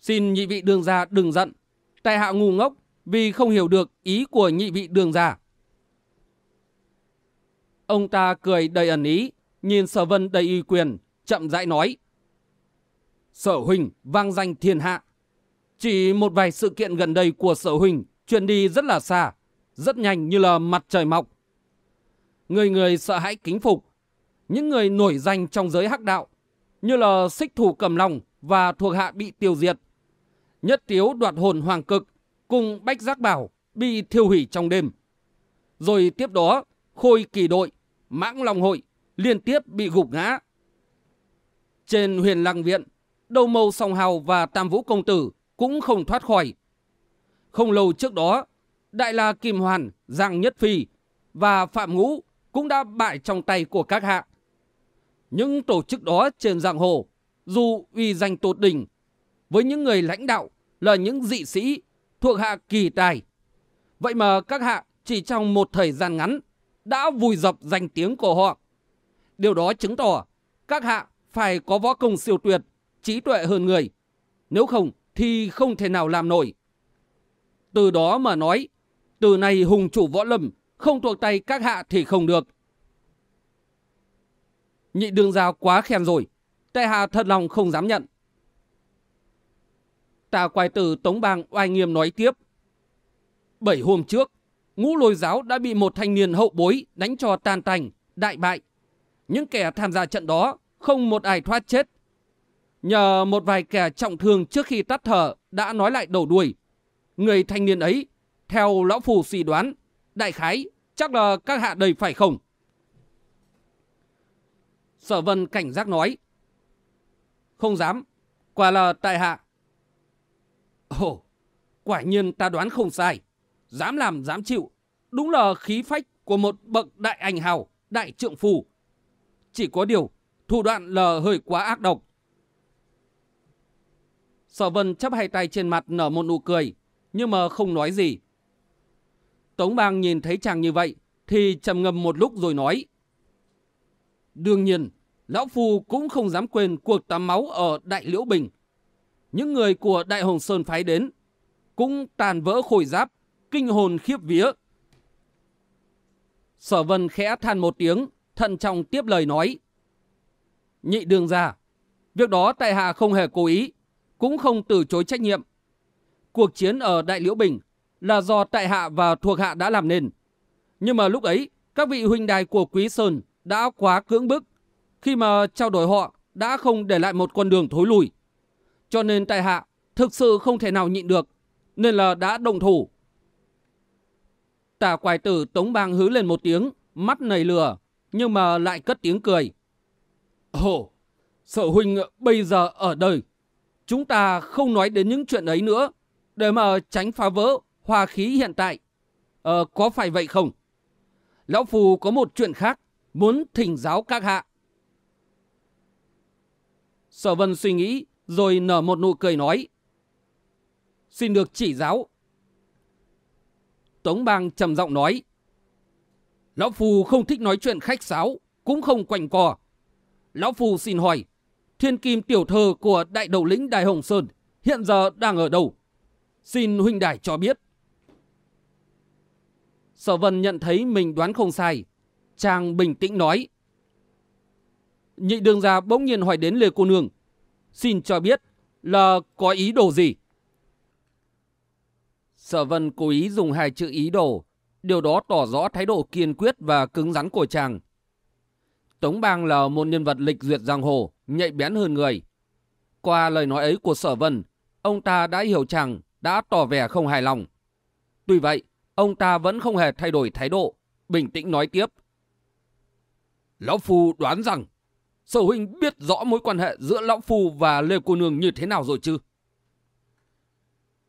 Xin nhị vị đường gia đừng giận, tại hạ ngu ngốc vì không hiểu được ý của nhị vị đường gia. Ông ta cười đầy ẩn ý, nhìn sở vân đầy uy quyền, chậm rãi nói. Sở huynh vang danh thiên hạ. Chỉ một vài sự kiện gần đây của sở huynh truyền đi rất là xa, rất nhanh như là mặt trời mọc. Người người sợ hãi kính phục, những người nổi danh trong giới hắc đạo, như là xích thủ cầm lòng và thuộc hạ bị tiêu diệt. Nhất tiếu đoạt hồn hoàng cực cùng bách giác bảo bị thiêu hủy trong đêm. Rồi tiếp đó, khôi kỳ đội, mãng long hội liên tiếp bị gục ngã. Trên huyền lăng viện, đầu mâu song hào và tam vũ công tử cũng không thoát khỏi. Không lâu trước đó, Đại La Kim Hoàn, Giang Nhất Phi và Phạm Ngũ cũng đã bại trong tay của các hạ. Những tổ chức đó trên giang hồ, dù uy danh tột đỉnh, với những người lãnh đạo là những dị sĩ thuộc hạ kỳ tài. Vậy mà các hạ chỉ trong một thời gian ngắn đã vùi dập danh tiếng của họ. Điều đó chứng tỏ các hạ phải có võ công siêu tuyệt, trí tuệ hơn người. Nếu không thì không thể nào làm nổi. Từ đó mà nói, từ này hùng chủ võ lâm không thuộc tay các hạ thì không được. Nhị đường giao quá khen rồi, tại hạ thật lòng không dám nhận. Tà quài tử Tống Bang oai nghiêm nói tiếp. Bảy hôm trước, ngũ lôi giáo đã bị một thanh niên hậu bối đánh cho tan tành, đại bại. Những kẻ tham gia trận đó không một ai thoát chết. Nhờ một vài kẻ trọng thương trước khi tắt thở đã nói lại đầu đuôi. Người thanh niên ấy, theo lão phù suy đoán, đại khái chắc là các hạ đầy phải không? Sở vân cảnh giác nói. Không dám, quả là tại hạ. Ồ, quả nhiên ta đoán không sai. Dám làm dám chịu, đúng là khí phách của một bậc đại anh hào, đại trượng phù. Chỉ có điều, thủ đoạn là hơi quá ác độc. Sở vân chấp hai tay trên mặt nở một nụ cười, nhưng mà không nói gì. Tống bang nhìn thấy chàng như vậy, thì trầm ngâm một lúc rồi nói. Đương nhiên, Lão Phu cũng không dám quên cuộc tắm máu ở Đại Liễu Bình. Những người của Đại Hồng Sơn phái đến, cũng tàn vỡ khôi giáp, kinh hồn khiếp vía. Sở Vân khẽ than một tiếng, thận trọng tiếp lời nói. Nhị đường ra, việc đó tại hạ không hề cố ý, cũng không từ chối trách nhiệm. Cuộc chiến ở Đại Liễu Bình là do tại hạ và thuộc hạ đã làm nên. Nhưng mà lúc ấy, các vị huynh đài của Quý Sơn đã quá cưỡng bức. Khi mà trao đổi họ đã không để lại một con đường thối lùi. Cho nên tại hạ thực sự không thể nào nhịn được, nên là đã đồng thủ. Tả quài tử Tống Bang hứ lên một tiếng, mắt nầy lừa, nhưng mà lại cất tiếng cười. Ồ, sở huynh bây giờ ở đời, chúng ta không nói đến những chuyện ấy nữa, để mà tránh phá vỡ hòa khí hiện tại. Ờ, có phải vậy không? Lão Phù có một chuyện khác, muốn thỉnh giáo các hạ. Sở Vân suy nghĩ, rồi nở một nụ cười nói. Xin được chỉ giáo. Tống Bang trầm giọng nói. Lão Phù không thích nói chuyện khách sáo, cũng không quanh cò. Lão Phù xin hỏi, thiên kim tiểu thơ của đại đầu lĩnh Đại Hồng Sơn hiện giờ đang ở đâu? Xin huynh đài cho biết. Sở Vân nhận thấy mình đoán không sai. Chàng bình tĩnh nói. Nhị đường gia bỗng nhiên hỏi đến Lê Cô Nương. Xin cho biết là có ý đồ gì? Sở Vân cố ý dùng hai chữ ý đồ. Điều đó tỏ rõ thái độ kiên quyết và cứng rắn của chàng. Tống Bang là một nhân vật lịch duyệt giang hồ, nhạy bén hơn người. Qua lời nói ấy của Sở Vân, ông ta đã hiểu chàng đã tỏ vẻ không hài lòng. Tuy vậy, ông ta vẫn không hề thay đổi thái độ, bình tĩnh nói tiếp. Lão Phu đoán rằng, Sở Huynh biết rõ mối quan hệ giữa Lão Phu và Lê Cô Nương như thế nào rồi chứ?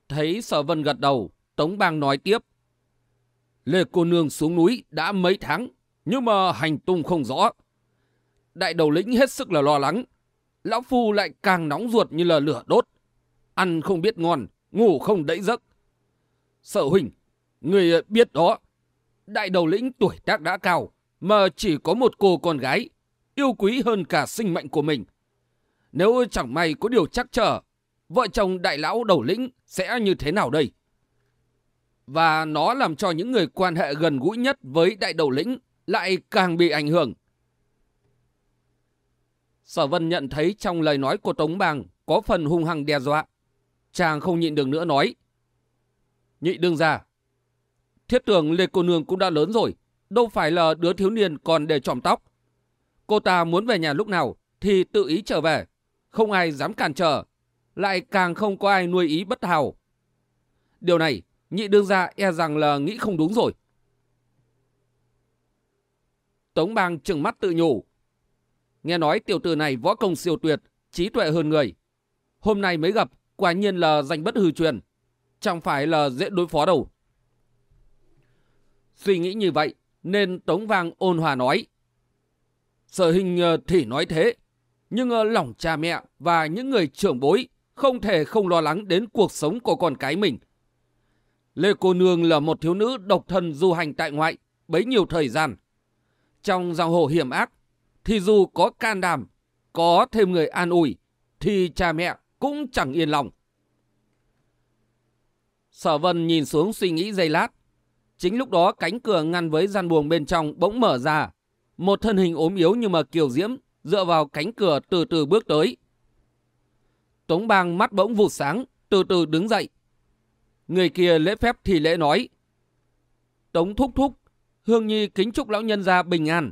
Thấy Sở Vân gật đầu, Tống Bang nói tiếp. Lê cô nương xuống núi đã mấy tháng, nhưng mà hành tung không rõ. Đại đầu lĩnh hết sức là lo lắng. Lão Phu lại càng nóng ruột như là lửa đốt. Ăn không biết ngon, ngủ không đẫy giấc. Sở huynh, người ờ, biết đó. Đại đầu lĩnh tuổi tác đã cao, mà chỉ có một cô con gái, yêu quý hơn cả sinh mệnh của mình. Nếu chẳng may có điều chắc trở, vợ chồng đại lão đầu lĩnh sẽ như thế nào đây? Và nó làm cho những người quan hệ gần gũi nhất với đại đầu lĩnh lại càng bị ảnh hưởng. Sở Vân nhận thấy trong lời nói của Tống Bàng có phần hung hăng đe dọa. Chàng không nhịn được nữa nói. Nhị đương ra, thiết tưởng Lê Cô Nương cũng đã lớn rồi, đâu phải là đứa thiếu niên còn để trọm tóc. Cô ta muốn về nhà lúc nào thì tự ý trở về, không ai dám cản trở, lại càng không có ai nuôi ý bất hào. Điều này, nhị đương gia e rằng là nghĩ không đúng rồi. Tống bang trừng mắt tự nhủ. Nghe nói tiểu tử này võ công siêu tuyệt, trí tuệ hơn người. Hôm nay mới gặp, quả nhiên là danh bất hư truyền. Chẳng phải là dễ đối phó đâu. Suy nghĩ như vậy, nên Tống Vang ôn hòa nói. Sở hình ờ, thì nói thế, nhưng ờ, lòng cha mẹ và những người trưởng bối không thể không lo lắng đến cuộc sống của con cái mình. Lê Cô Nương là một thiếu nữ độc thân du hành tại ngoại, bấy nhiều thời gian. Trong giang hồ hiểm ác, thì dù có can đảm, có thêm người an ủi, thì cha mẹ cũng chẳng yên lòng. Sở Vân nhìn xuống suy nghĩ giây lát. Chính lúc đó cánh cửa ngăn với gian buồng bên trong bỗng mở ra. Một thân hình ốm yếu nhưng mà kiều diễm dựa vào cánh cửa từ từ bước tới. Tống bang mắt bỗng vụt sáng, từ từ đứng dậy. Người kia lễ phép thì lễ nói. Tống thúc thúc, Hương Nhi kính chúc lão nhân gia bình an.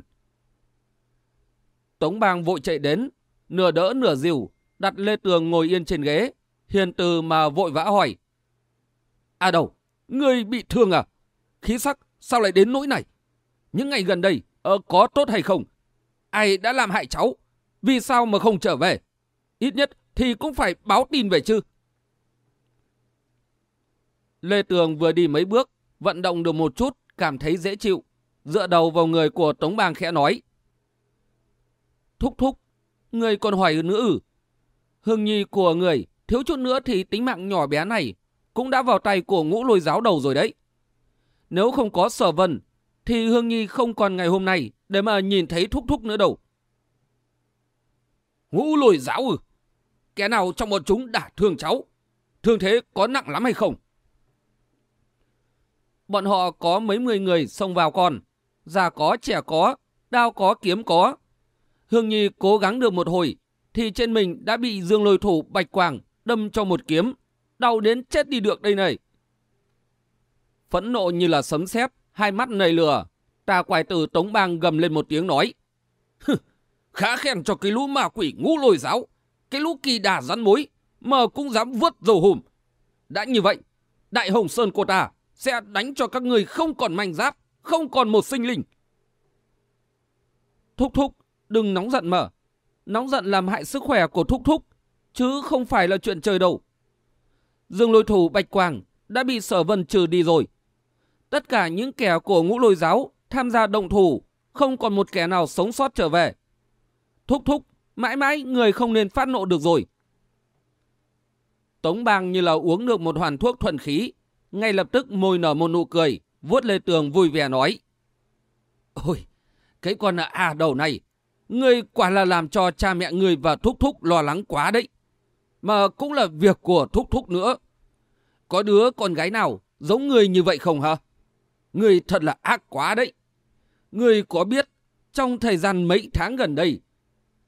Tống bang vội chạy đến, nửa đỡ nửa dìu, đặt Lê Tường ngồi yên trên ghế, hiền từ mà vội vã hỏi. À đâu, ngươi bị thương à? Khí sắc sao lại đến nỗi này? Những ngày gần đây, ờ, có tốt hay không? Ai đã làm hại cháu? Vì sao mà không trở về? Ít nhất thì cũng phải báo tin về chứ. Lê Tường vừa đi mấy bước, vận động được một chút, cảm thấy dễ chịu. Dựa đầu vào người của Tống Bang khẽ nói. Thúc thúc, người còn hỏi nữa ử. Hương nhi của người, thiếu chút nữa thì tính mạng nhỏ bé này cũng đã vào tay của ngũ lôi giáo đầu rồi đấy. Nếu không có sở vân, thì Hương Nhi không còn ngày hôm nay để mà nhìn thấy thúc thúc nữa đâu. Ngũ lùi giáo ư? Kẻ nào trong bọn chúng đã thương cháu? Thương thế có nặng lắm hay không? Bọn họ có mấy mươi người xông vào con. Già có, trẻ có, đao có, kiếm có. Hương Nhi cố gắng được một hồi, thì trên mình đã bị dương lôi thủ bạch quàng đâm cho một kiếm. Đau đến chết đi được đây này. Phẫn nộ như là sấm sét, hai mắt nầy lửa. Ta quài từ tống bang gầm lên một tiếng nói. Khá khen cho cái lũ ma quỷ ngũ lôi giáo. Cái lũ kỳ đà rắn mối, mà cũng dám vớt dầu hùm. Đã như vậy, Đại Hồng Sơn của ta sẽ đánh cho các người không còn manh giáp, không còn một sinh linh. Thúc thúc, đừng nóng giận mở. Nóng giận làm hại sức khỏe của thúc thúc, chứ không phải là chuyện trời đâu. Dương lôi thủ Bạch Quang đã bị sở vân trừ đi rồi. Tất cả những kẻ của ngũ lôi giáo tham gia động thủ, không còn một kẻ nào sống sót trở về. Thúc thúc, mãi mãi người không nên phát nộ được rồi. Tống bang như là uống được một hoàn thuốc thuần khí, ngay lập tức môi nở một nụ cười, vuốt lê tường vui vẻ nói. Ôi, cái con à đầu này, ngươi quả là làm cho cha mẹ ngươi và thúc thúc lo lắng quá đấy. Mà cũng là việc của thúc thúc nữa. Có đứa con gái nào giống ngươi như vậy không hả? Ngươi thật là ác quá đấy. Ngươi có biết trong thời gian mấy tháng gần đây,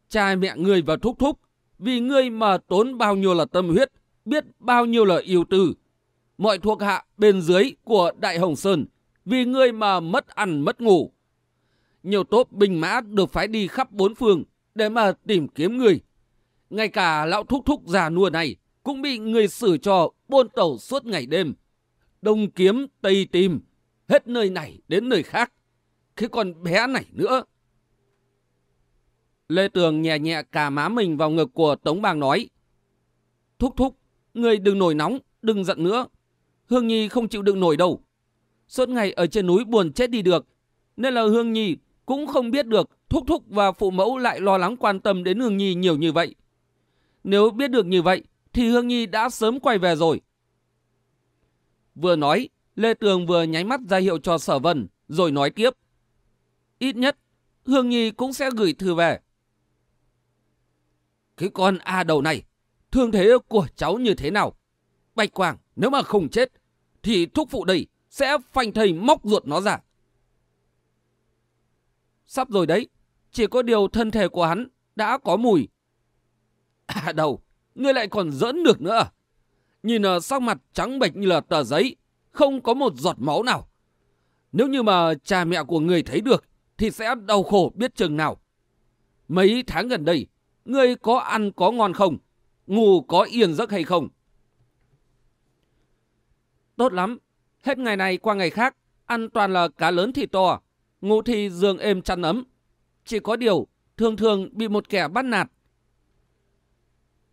cha mẹ ngươi và thúc thúc vì ngươi mà tốn bao nhiêu là tâm huyết, biết bao nhiêu là yêu tư. Mọi thuộc hạ bên dưới của Đại Hồng Sơn vì ngươi mà mất ăn mất ngủ. Nhiều tốp binh mã được phái đi khắp bốn phương để mà tìm kiếm người. Ngay cả lão thúc thúc già nua này cũng bị người xử cho buôn tàu suốt ngày đêm. Đông kiếm tây tìm, hết nơi này đến nơi khác. Cái con bé này nữa. Lê Tường nhẹ nhẹ cà má mình vào ngực của Tống Bang nói. Thúc thúc, người đừng nổi nóng, đừng giận nữa. Hương Nhi không chịu đựng nổi đâu. Suốt ngày ở trên núi buồn chết đi được. Nên là Hương Nhi cũng không biết được Thúc Thúc và phụ mẫu lại lo lắng quan tâm đến Hương Nhi nhiều như vậy. Nếu biết được như vậy thì Hương Nhi đã sớm quay về rồi. Vừa nói, Lê Tường vừa nháy mắt ra hiệu cho Sở Vân, rồi nói tiếp. Ít nhất, Hương Nhi cũng sẽ gửi thư về. Cái con A đầu này, thương thế của cháu như thế nào? Bạch Quang, nếu mà không chết, thì thúc phụ đây sẽ phanh thầy móc ruột nó ra. Sắp rồi đấy, chỉ có điều thân thể của hắn đã có mùi. À đầu, ngươi lại còn giỡn được nữa à? Nhìn sắc mặt trắng bệch như là tờ giấy, không có một giọt máu nào. Nếu như mà cha mẹ của người thấy được, thì sẽ đau khổ biết chừng nào. Mấy tháng gần đây, ngươi có ăn có ngon không? Ngủ có yên giấc hay không? Tốt lắm, hết ngày này qua ngày khác, ăn toàn là cá lớn thịt to, ngủ thì giường êm chăn ấm. Chỉ có điều, thường thường bị một kẻ bắt nạt.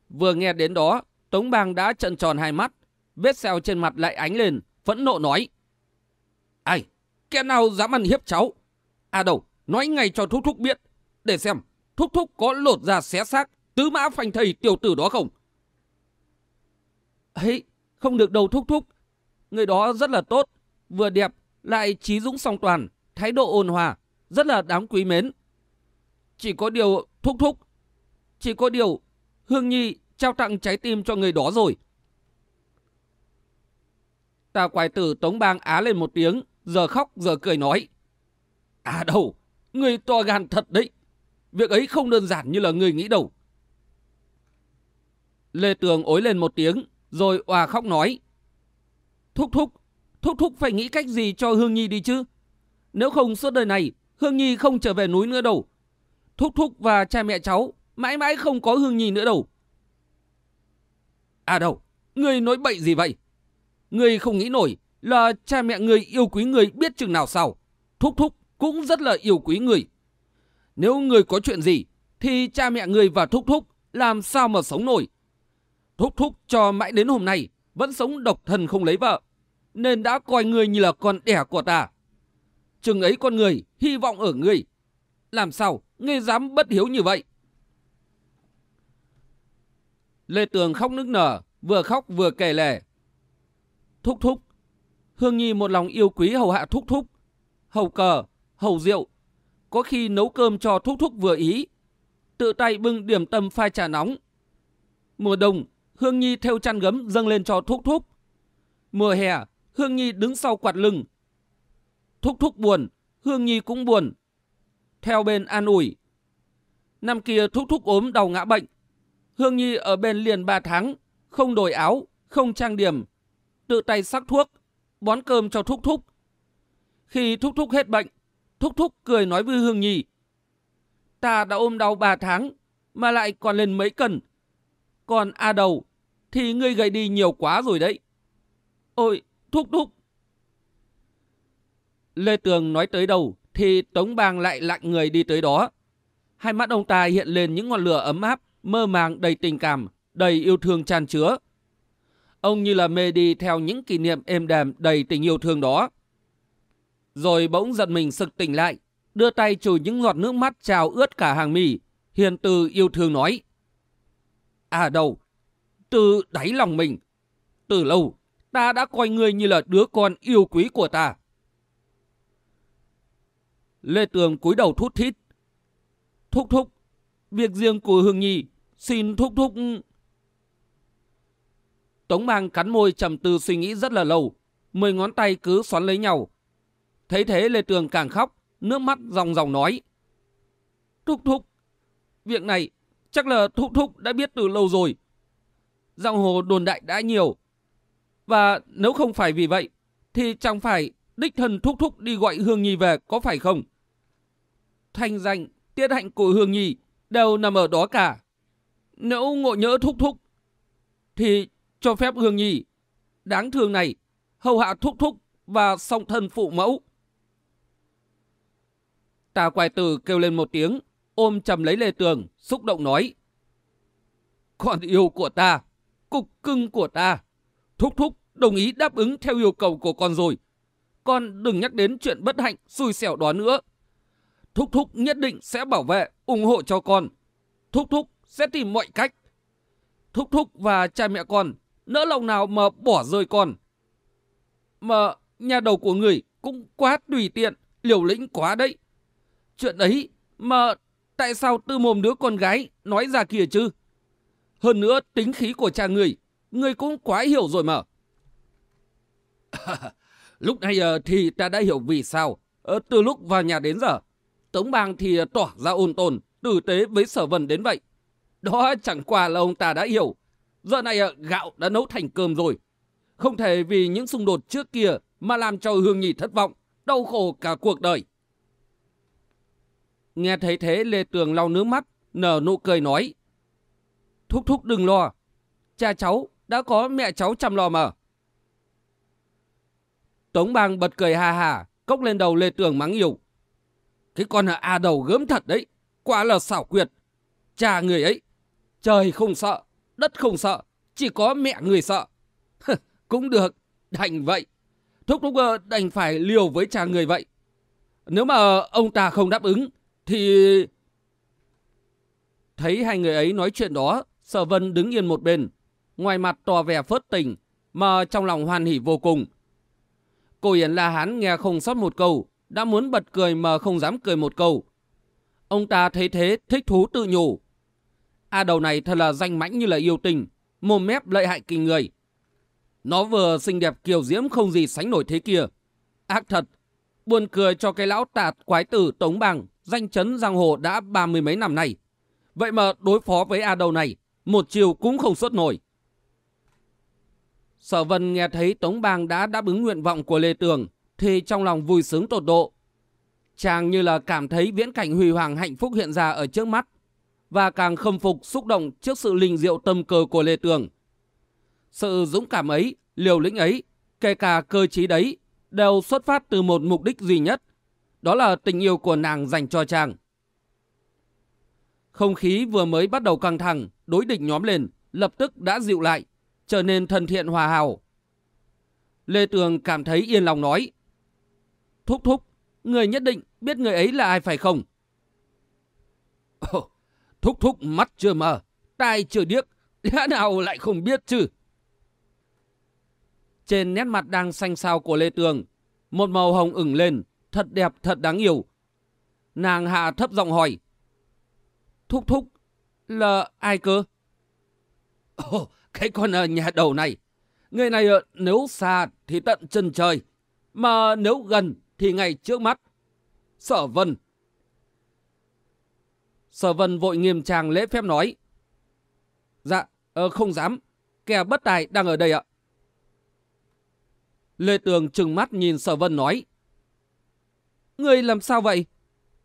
Vừa nghe đến đó, Tống Bang đã trận tròn hai mắt, vết sẹo trên mặt lại ánh lên, phẫn nộ nói. Ai, kẻ nào dám ăn hiếp cháu? À đâu, nói ngay cho Thúc Thúc biết, để xem Thúc Thúc có lột ra xé xác, tứ mã phanh thầy tiểu tử đó không? Ấy, không được đâu Thúc Thúc. Người đó rất là tốt, vừa đẹp, lại trí dũng song toàn, thái độ ôn hòa, rất là đáng quý mến. Chỉ có điều Thúc Thúc, chỉ có điều Hương Nhi trao tặng trái tim cho người đó rồi. Tà quái tử Tống Bang á lên một tiếng, giờ khóc giờ cười nói. À đâu, người to gan thật đấy. Việc ấy không đơn giản như là người nghĩ đâu. Lê Tường ối lên một tiếng, rồi òa khóc nói. Thúc thúc, thúc thúc phải nghĩ cách gì cho Hương Nhi đi chứ. Nếu không suốt đời này, Hương Nhi không trở về núi nữa đâu. Thúc thúc và cha mẹ cháu mãi mãi không có Hương Nhi nữa đâu. À đâu, người nói bậy gì vậy? Người không nghĩ nổi là cha mẹ người yêu quý người biết chừng nào sao. Thúc thúc cũng rất là yêu quý người. Nếu người có chuyện gì, thì cha mẹ người và thúc thúc làm sao mà sống nổi. Thúc thúc cho mãi đến hôm nay vẫn sống độc thân không lấy vợ, nên đã coi người như là con đẻ của ta. Chừng ấy con người hy vọng ở người. Làm sao ngươi dám bất hiếu như vậy? Lê Tường khóc nức nở, vừa khóc vừa kể lể. Thúc thúc, Hương Nhi một lòng yêu quý hầu hạ thúc thúc, hầu cờ, hầu rượu, có khi nấu cơm cho thúc thúc vừa ý, tự tay bưng điểm tâm pha trà nóng. Mùa đông, Hương Nhi theo chăn gấm dâng lên cho thúc thúc. Mùa hè, Hương Nhi đứng sau quạt lưng. Thúc thúc buồn, Hương Nhi cũng buồn. Theo bên an ủi. Năm kia thúc thúc ốm đau ngã bệnh. Hương Nhi ở bên liền ba tháng, không đổi áo, không trang điểm, tự tay sắc thuốc, bón cơm cho thúc thúc. Khi thúc thúc hết bệnh, thúc thúc cười nói với Hương Nhi. Ta đã ôm đau ba tháng, mà lại còn lên mấy cân. Còn A đầu, thì ngươi gầy đi nhiều quá rồi đấy. Ôi, thúc thúc. Lê Tường nói tới đầu, thì Tống Bang lại lạnh người đi tới đó. Hai mắt ông ta hiện lên những ngọn lửa ấm áp, mơ màng đầy tình cảm, đầy yêu thương tràn chứa. Ông như là mê đi theo những kỷ niệm êm đềm đầy tình yêu thương đó. Rồi bỗng giật mình sực tỉnh lại, đưa tay chùi những giọt nước mắt trào ướt cả hàng mì, hiền từ yêu thương nói. À đâu, từ đáy lòng mình, từ lâu ta đã coi ngươi như là đứa con yêu quý của ta. Lê Tường cúi đầu thút thít. Thúc thúc, việc riêng của Hương Nhi, xin thúc thúc... Tống mang cắn môi trầm tư suy nghĩ rất là lâu, mười ngón tay cứ xoắn lấy nhau. Thấy thế Lê Tường càng khóc, nước mắt ròng ròng nói. Thúc thúc, việc này chắc là thúc thúc đã biết từ lâu rồi. Giọng hồ đồn đại đã nhiều. Và nếu không phải vì vậy, thì chẳng phải đích thân thúc thúc đi gọi Hương Nhi về có phải không? Thanh danh, tiết hạnh của Hương Nhi đều nằm ở đó cả. Nếu ngộ nhỡ thúc thúc, thì cho phép Hương Nhi, đáng thương này, hầu hạ thúc thúc và song thân phụ mẫu. Tà quài tử kêu lên một tiếng, ôm chầm lấy lê tường, xúc động nói. Con yêu của ta, cục cưng của ta, thúc thúc đồng ý đáp ứng theo yêu cầu của con rồi. Con đừng nhắc đến chuyện bất hạnh, xui xẻo đó nữa. Thúc Thúc nhất định sẽ bảo vệ, ủng hộ cho con. Thúc Thúc sẽ tìm mọi cách. Thúc Thúc và cha mẹ con nỡ lòng nào mà bỏ rơi con. Mà nhà đầu của người cũng quá tùy tiện, liều lĩnh quá đấy. Chuyện ấy mà tại sao tư mồm đứa con gái nói ra kìa chứ? Hơn nữa tính khí của cha người, người cũng quá hiểu rồi mà. lúc này ờ, thì ta đã hiểu vì sao. Ờ, từ lúc vào nhà đến giờ, Tống Bang thì tỏ ra ôn tồn, tử tế với sở vân đến vậy. Đó chẳng qua là ông ta đã hiểu. Giờ này ờ, gạo đã nấu thành cơm rồi. Không thể vì những xung đột trước kia mà làm cho Hương Nhi thất vọng, đau khổ cả cuộc đời. Nghe thấy thế Lê Tường lau nước mắt, nở nụ cười nói. Thúc thúc đừng lo, cha cháu đã có mẹ cháu chăm lo mà. Tống bang bật cười ha hà, cốc lên đầu Lê Tường mắng nhiều. Cái con A đầu gớm thật đấy, quá là xảo quyệt. Cha người ấy, trời không sợ, đất không sợ, chỉ có mẹ người sợ. Cũng được, đành vậy. Thúc thúc ờ, đành phải liều với cha người vậy. Nếu mà ông ta không đáp ứng, thì... Thấy hai người ấy nói chuyện đó, Sở Vân đứng yên một bên, ngoài mặt tỏ vẻ phớt tình, mà trong lòng hoan hỉ vô cùng. Cô Yến La Hán nghe không sót một câu, đã muốn bật cười mà không dám cười một câu. Ông ta thấy thế thích thú tự nhủ. A đầu này thật là danh mãnh như là yêu tình, mồm mép lợi hại kinh người. Nó vừa xinh đẹp kiều diễm không gì sánh nổi thế kia. Ác thật, buồn cười cho cái lão tạt quái tử Tống Bằng, danh chấn giang hồ đã ba mươi mấy năm nay. Vậy mà đối phó với A đầu này, một chiều cũng không xuất nổi. Sở Vân nghe thấy Tống Bang đã đáp ứng nguyện vọng của Lê Tường, thì trong lòng vui sướng tột độ. Chàng như là cảm thấy viễn cảnh huy hoàng hạnh phúc hiện ra ở trước mắt, và càng khâm phục xúc động trước sự linh diệu tâm cơ của Lê Tường. Sự dũng cảm ấy, liều lĩnh ấy, kể cả cơ trí đấy, đều xuất phát từ một mục đích duy nhất, đó là tình yêu của nàng dành cho chàng. Không khí vừa mới bắt đầu căng thẳng, đối địch nhóm lên, lập tức đã dịu lại, trở nên thân thiện hòa hào. Lê Tường cảm thấy yên lòng nói. Thúc thúc, người nhất định biết người ấy là ai phải không? Ồ, thúc thúc mắt chưa mờ, tai chưa điếc, lẽ nào lại không biết chứ? Trên nét mặt đang xanh xao của Lê Tường, một màu hồng ửng lên, thật đẹp thật đáng yêu. Nàng hạ thấp giọng hỏi. Thúc thúc, là ai cơ? Ồ, cái con ở nhà đầu này. Người này ờ, nếu xa thì tận chân trời. Mà nếu gần thì ngay trước mắt. Sở Vân. Sở Vân vội nghiêm trang lễ phép nói. Dạ, ờ, không dám. Kẻ bất tài đang ở đây ạ. Lê Tường trừng mắt nhìn Sở Vân nói. Người làm sao vậy?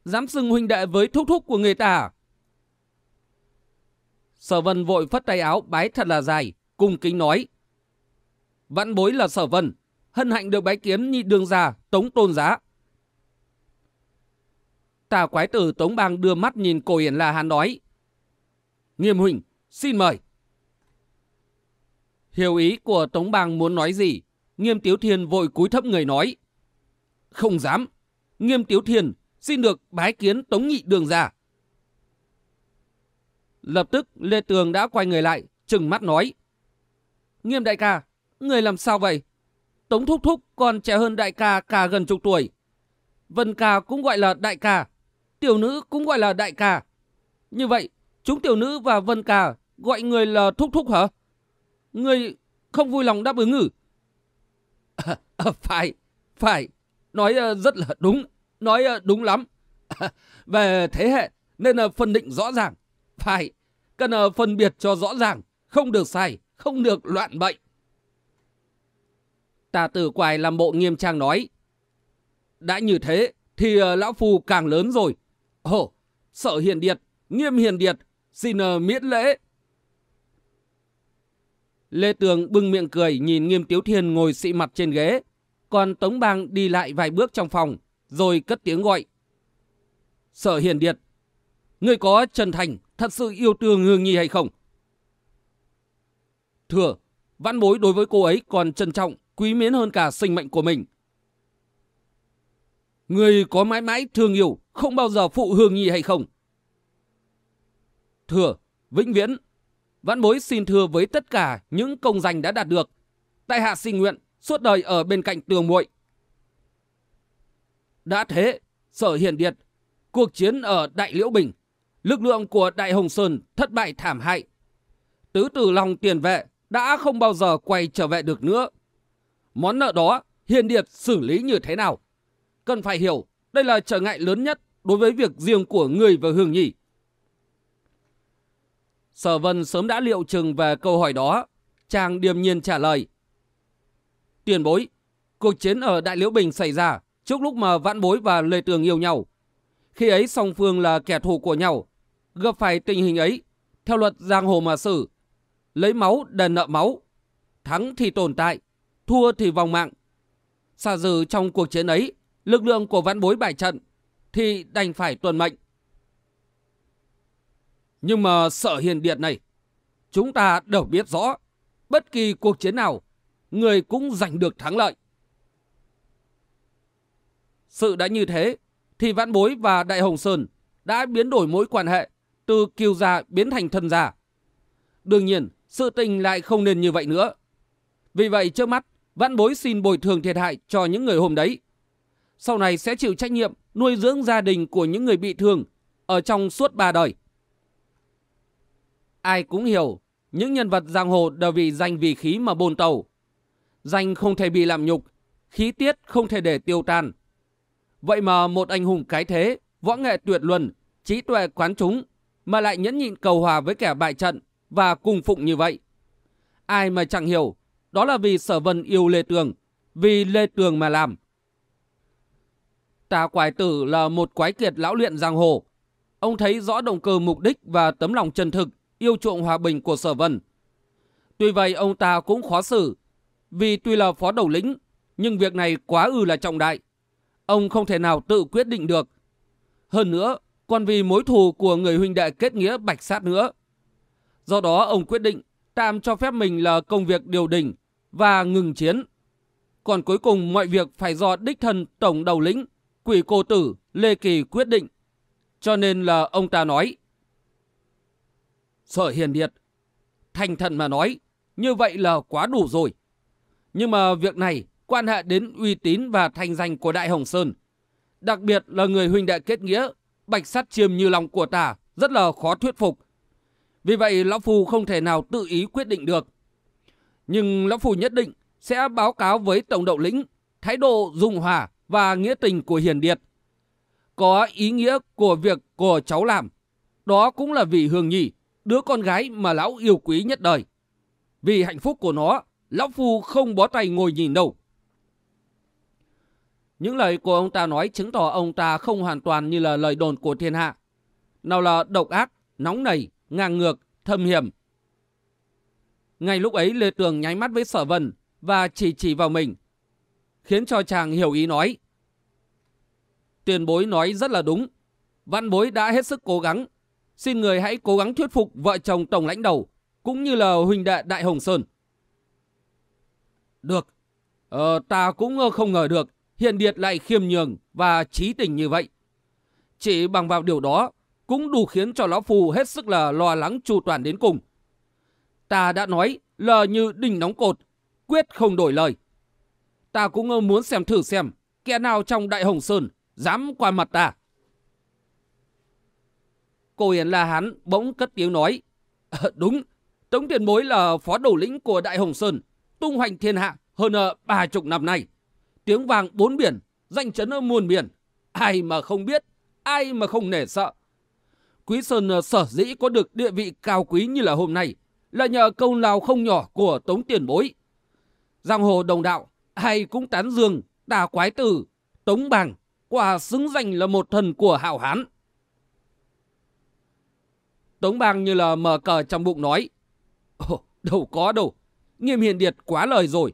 Dám xưng huynh đệ với thúc thúc của người ta à? Sở Vân vội phất tay áo bái thật là dài, cung kính nói. Vãn bối là Sở Vân, hân hạnh được bái kiến nhị đường già, tống tôn giá. Tà quái tử Tống Bang đưa mắt nhìn cổ hiển là hắn nói. Nghiêm huỳnh xin mời. Hiểu ý của Tống Bang muốn nói gì, Nghiêm Tiếu Thiên vội cúi thấp người nói. Không dám, Nghiêm Tiếu Thiên xin được bái kiến Tống Nhị Đường ra. Lập tức Lê Tường đã quay người lại, trừng mắt nói. Nghiêm đại ca, người làm sao vậy? Tống Thúc Thúc còn trẻ hơn đại ca cả gần chục tuổi. Vân ca cũng gọi là đại ca, tiểu nữ cũng gọi là đại ca. Như vậy, chúng tiểu nữ và Vân ca gọi người là Thúc Thúc hả? Người không vui lòng đáp ứng ngử. À, à, phải, phải, nói uh, rất là đúng, nói uh, đúng lắm. À, về thế hệ nên uh, phân định rõ ràng. Phải, cần phân biệt cho rõ ràng, không được sai, không được loạn bệnh. Tà tử quài làm bộ nghiêm trang nói. Đã như thế, thì lão phu càng lớn rồi. Ồ, sợ hiền điệt, nghiêm hiền điệt, xin ờ, miễn lễ. Lê Tường bưng miệng cười nhìn nghiêm tiếu thiên ngồi xị mặt trên ghế. Còn Tống Bang đi lại vài bước trong phòng, rồi cất tiếng gọi. Sở hiền điệt, ngươi có chân thành, thật sự yêu thương Hương Nhi hay không? Thưa, Văn bối đối với cô ấy còn trân trọng, quý mến hơn cả sinh mệnh của mình. Người có mãi mãi thương yêu, không bao giờ phụ hương nhi hay không? Thưa, vĩnh viễn, vãn bối xin thưa với tất cả những công danh đã đạt được. Tại hạ xin nguyện, suốt đời ở bên cạnh tường muội. Đã thế, sở hiền điệt, cuộc chiến ở Đại Liễu Bình, lực lượng của Đại Hồng Sơn thất bại thảm hại. Tứ tử lòng tiền vệ đã không bao giờ quay trở về được nữa. Món nợ đó hiền điệt xử lý như thế nào? Cần phải hiểu, đây là trở ngại lớn nhất đối với việc riêng của người và Hương Nhi. Sở Vân sớm đã liệu chừng về câu hỏi đó. Chàng điềm nhiên trả lời. Tiền bối, cuộc chiến ở Đại Liễu Bình xảy ra trước lúc mà Vãn Bối và Lê Tường yêu nhau. Khi ấy song phương là kẻ thù của nhau, gặp phải tình hình ấy, theo luật giang hồ mà xử, lấy máu đền nợ máu, thắng thì tồn tại, thua thì vòng mạng. Xa dừ trong cuộc chiến ấy, lực lượng của Vãn Bối bại trận, thì đành phải tuân mệnh. Nhưng mà sợ hiền điện này, chúng ta đều biết rõ, bất kỳ cuộc chiến nào, người cũng giành được thắng lợi. Sự đã như thế, thì Vãn Bối và Đại Hồng Sơn đã biến đổi mối quan hệ từ kiều gia biến thành thân gia. Đương nhiên, sự tình lại không nên như vậy nữa. Vì vậy trước mắt, Vãn Bối xin bồi thường thiệt hại cho những người hôm đấy. Sau này sẽ chịu trách nhiệm nuôi dưỡng gia đình của những người bị thương ở trong suốt ba đời. Ai cũng hiểu, những nhân vật giang hồ đều vì danh vì khí mà bồn tàu. Danh không thể bị làm nhục, khí tiết không thể để tiêu tan. Vậy mà một anh hùng cái thế, võ nghệ tuyệt luân, trí tuệ quán chúng, mà lại nhẫn nhịn cầu hòa với kẻ bại trận và cùng phụng như vậy. Ai mà chẳng hiểu, đó là vì sở vân yêu Lê Tường, vì Lê Tường mà làm. Tà Quài tử là một quái kiệt lão luyện giang hồ. Ông thấy rõ động cơ mục đích và tấm lòng chân thực, yêu chuộng hòa bình của sở vân. Tuy vậy ông ta cũng khó xử, vì tuy là phó đầu lĩnh, nhưng việc này quá ư là trọng đại. Ông không thể nào tự quyết định được. Hơn nữa, còn vì mối thù của người huynh đệ kết nghĩa bạch sát nữa. Do đó ông quyết định tạm cho phép mình là công việc điều đình và ngừng chiến. Còn cuối cùng mọi việc phải do đích thân tổng đầu lĩnh, quỷ cô tử Lê Kỳ quyết định. Cho nên là ông ta nói. Sở hiền điệt, thành thần mà nói, như vậy là quá đủ rồi. Nhưng mà việc này quan hệ đến uy tín và thành danh của Đại Hồng Sơn. Đặc biệt là người huynh đệ kết nghĩa, bạch sắt chiêm như lòng của ta, rất là khó thuyết phục. Vì vậy Lão Phu không thể nào tự ý quyết định được. Nhưng Lão Phu nhất định sẽ báo cáo với Tổng đậu lĩnh thái độ dung hòa và nghĩa tình của Hiền Điệt. Có ý nghĩa của việc của cháu làm. Đó cũng là vì Hương Nhi, đứa con gái mà Lão yêu quý nhất đời. Vì hạnh phúc của nó, Lão Phu không bó tay ngồi nhìn đâu. Những lời của ông ta nói chứng tỏ ông ta không hoàn toàn như là lời đồn của thiên hạ. Nào là độc ác, nóng nảy, ngang ngược, thâm hiểm. Ngay lúc ấy Lê Tường nháy mắt với sở vân và chỉ chỉ vào mình, khiến cho chàng hiểu ý nói. Tiền bối nói rất là đúng. Văn bối đã hết sức cố gắng. Xin người hãy cố gắng thuyết phục vợ chồng tổng lãnh đầu, cũng như là huynh đệ Đại Hồng Sơn. Được. Ờ, ta cũng ờ, không ngờ được Hiện Điệt lại khiêm nhường và trí tình như vậy. Chỉ bằng vào điều đó cũng đủ khiến cho Lão Phù hết sức là lo lắng chu toàn đến cùng. Ta đã nói lờ như đỉnh nóng cột, quyết không đổi lời. Ta cũng ờ, muốn xem thử xem kẻ nào trong Đại Hồng Sơn dám qua mặt ta. Cô Hiền La Hán bỗng cất tiếng nói. À, đúng, Tống Tiền Bối là phó đầu lĩnh của Đại Hồng Sơn, tung hoành thiên hạ hơn ờ, ba chục năm nay tiếng vàng bốn biển, danh chấn ở muôn biển. Ai mà không biết, ai mà không nể sợ. Quý Sơn sở dĩ có được địa vị cao quý như là hôm nay là nhờ công lao không nhỏ của Tống Tiền Bối. Giang hồ đồng đạo, ai cũng tán dương, đà quái tử, Tống Bàng, quả xứng danh là một thần của hảo hán. Tống Bàng như là mở cờ trong bụng nói, Ồ, đâu có đâu, nghiêm hiền điệt quá lời rồi.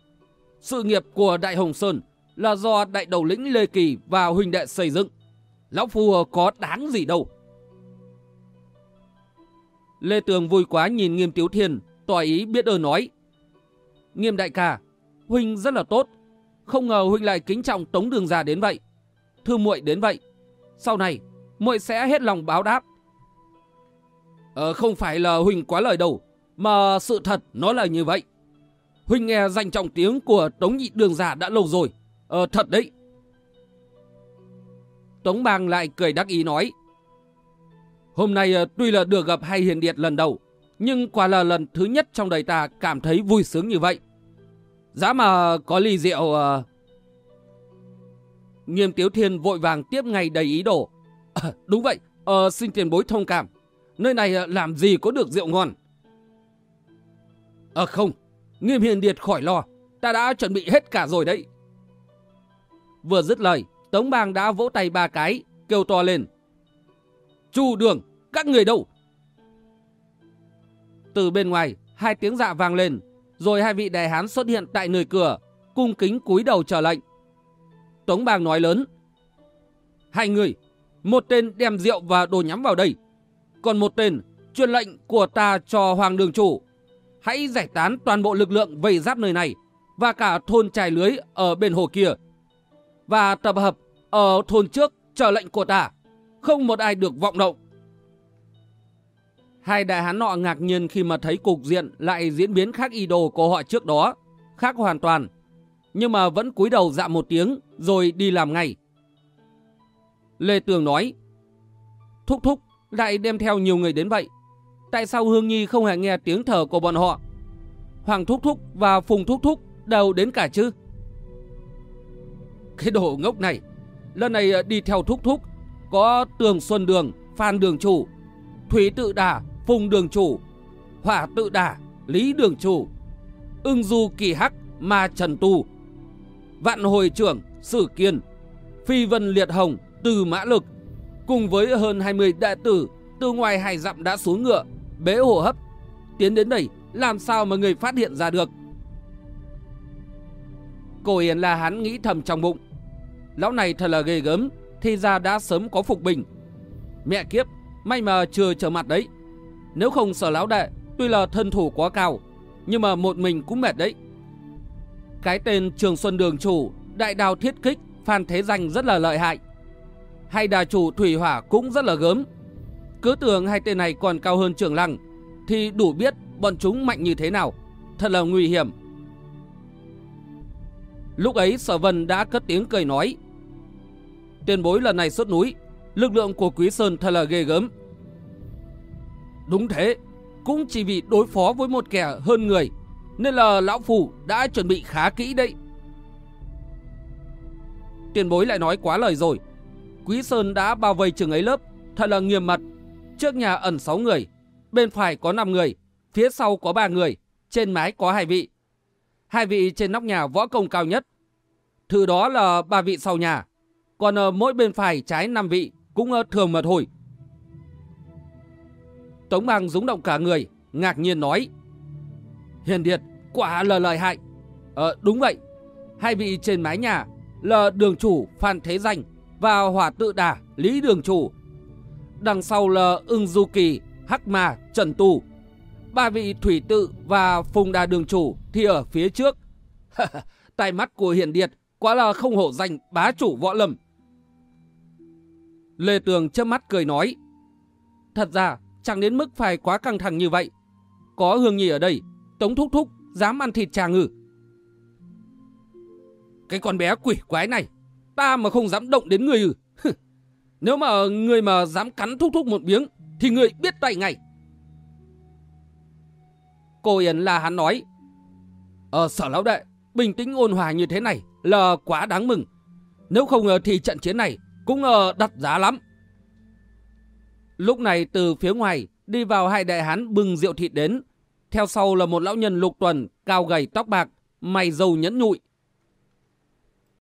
Sự nghiệp của Đại Hồng Sơn là do đại đầu lĩnh Lê Kỳ và huynh đệ xây dựng. Lão Phu có đáng gì đâu. Lê Tường vui quá nhìn Nghiêm Tiếu Thiên, tỏ ý biết ơn nói. Nghiêm đại ca, Huynh rất là tốt. Không ngờ Huynh lại kính trọng Tống Đường già đến vậy. Thư muội đến vậy. Sau này, muội sẽ hết lòng báo đáp. Ờ, không phải là Huynh quá lời đâu, mà sự thật nó là như vậy. Huynh nghe danh trọng tiếng của Tống Nhị Đường già đã lâu rồi. Ờ, thật đấy. Tống Bang lại cười đắc ý nói. Hôm nay ờ, tuy là được gặp hai hiền điệt lần đầu, nhưng quả là lần thứ nhất trong đời ta cảm thấy vui sướng như vậy. Giá mà có ly rượu... À... Nghiêm Tiếu Thiên vội vàng tiếp ngay đầy ý đồ. À, đúng vậy, à, xin tiền bối thông cảm. Nơi này ờ, làm gì có được rượu ngon? À, không, Nghiêm Hiền Điệt khỏi lo. Ta đã chuẩn bị hết cả rồi đấy. Vừa dứt lời, Tống Bang đã vỗ tay ba cái, kêu to lên. Chu đường, các người đâu? Từ bên ngoài, hai tiếng dạ vang lên, rồi hai vị đại hán xuất hiện tại nơi cửa, cung kính cúi đầu chờ lệnh. Tống Bàng nói lớn. Hai người, một tên đem rượu và đồ nhắm vào đây, còn một tên truyền lệnh của ta cho Hoàng Đường Chủ. Hãy giải tán toàn bộ lực lượng vây giáp nơi này và cả thôn trài lưới ở bên hồ kia. Và tập hợp ở thôn trước chờ lệnh của ta. Không một ai được vọng động. Hai đại hán nọ ngạc nhiên khi mà thấy cục diện lại diễn biến khác y đồ của họ trước đó, khác hoàn toàn. Nhưng mà vẫn cúi đầu dạ một tiếng rồi đi làm ngay. Lê Tường nói, Thúc thúc, lại đem theo nhiều người đến vậy. Tại sao Hương Nhi không hề nghe tiếng thở của bọn họ? Hoàng Thúc Thúc và Phùng Thúc Thúc đều đến cả chứ? Cái đồ ngốc này, lần này đi theo Thúc Thúc, có Tường Xuân Đường, Phan Đường Chủ, Thủy Tự Đà, Phùng Đường Chủ, Hỏa Tự Đà, Lý Đường Chủ, Ưng Du Kỳ Hắc, Ma Trần Tu, Vạn Hồi Trưởng, Sử Kiên, Phi Vân Liệt Hồng, Từ Mã Lực, cùng với hơn 20 đệ tử từ ngoài hải dặm đã xuống ngựa, bế hổ hấp, tiến đến đây làm sao mà người phát hiện ra được. Cổ Yến là hắn nghĩ thầm trong bụng. Lão này thật là ghê gớm, thì ra đã sớm có phục bình. Mẹ kiếp, may mà chưa trở mặt đấy. Nếu không sở lão đệ, tuy là thân thủ quá cao, nhưng mà một mình cũng mệt đấy. Cái tên Trường Xuân Đường Chủ, Đại Đào Thiết Kích, Phan Thế Danh rất là lợi hại. Hay đà chủ Thủy Hỏa cũng rất là gớm. Cứ tưởng hai tên này còn cao hơn Trường Lăng, thì đủ biết bọn chúng mạnh như thế nào. Thật là nguy hiểm. Lúc ấy Sở Vân đã cất tiếng cười nói. Tiền bối lần này xuất núi, lực lượng của Quý Sơn thật là ghê gớm. Đúng thế, cũng chỉ vì đối phó với một kẻ hơn người, nên là Lão Phù đã chuẩn bị khá kỹ đấy. Tiền bối lại nói quá lời rồi. Quý Sơn đã bao vây trường ấy lớp, thật là nghiêm mật. Trước nhà ẩn 6 người, bên phải có 5 người, phía sau có 3 người, trên mái có hai vị. Hai vị trên nóc nhà võ công cao nhất. Thứ đó là ba vị sau nhà, còn ở mỗi bên phải trái 5 vị cũng ờ, thường mà thôi. Tống Bằng rúng động cả người, ngạc nhiên nói. Hiền Điệt, quả là lợi hại. Ờ, đúng vậy. Hai vị trên mái nhà là đường chủ Phan Thế Danh và hỏa tự đà Lý Đường Chủ. Đằng sau là ưng du kỳ, hắc ma, trần Tù. Ba vị thủy tự và phùng đà đường chủ thì ở phía trước. Tài mắt của Hiền Điệt quá là không hổ danh bá chủ võ lâm. Lê Tường chớp mắt cười nói. Thật ra chẳng đến mức phải quá căng thẳng như vậy. Có Hương Nhi ở đây, Tống Thúc Thúc dám ăn thịt chàng ngự. Cái con bé quỷ quái này, ta mà không dám động đến người ư. Nếu mà người mà dám cắn Thúc Thúc một miếng, thì người biết tay ngay. Cô Yến là hắn nói, Ờ sở lão đệ, bình tĩnh ôn hòa như thế này là quá đáng mừng. Nếu không ờ, thì trận chiến này cũng ờ, đặt giá lắm. Lúc này từ phía ngoài đi vào hai đại hán bưng rượu thịt đến. Theo sau là một lão nhân lục tuần, cao gầy tóc bạc, mày dầu nhẫn nhụi,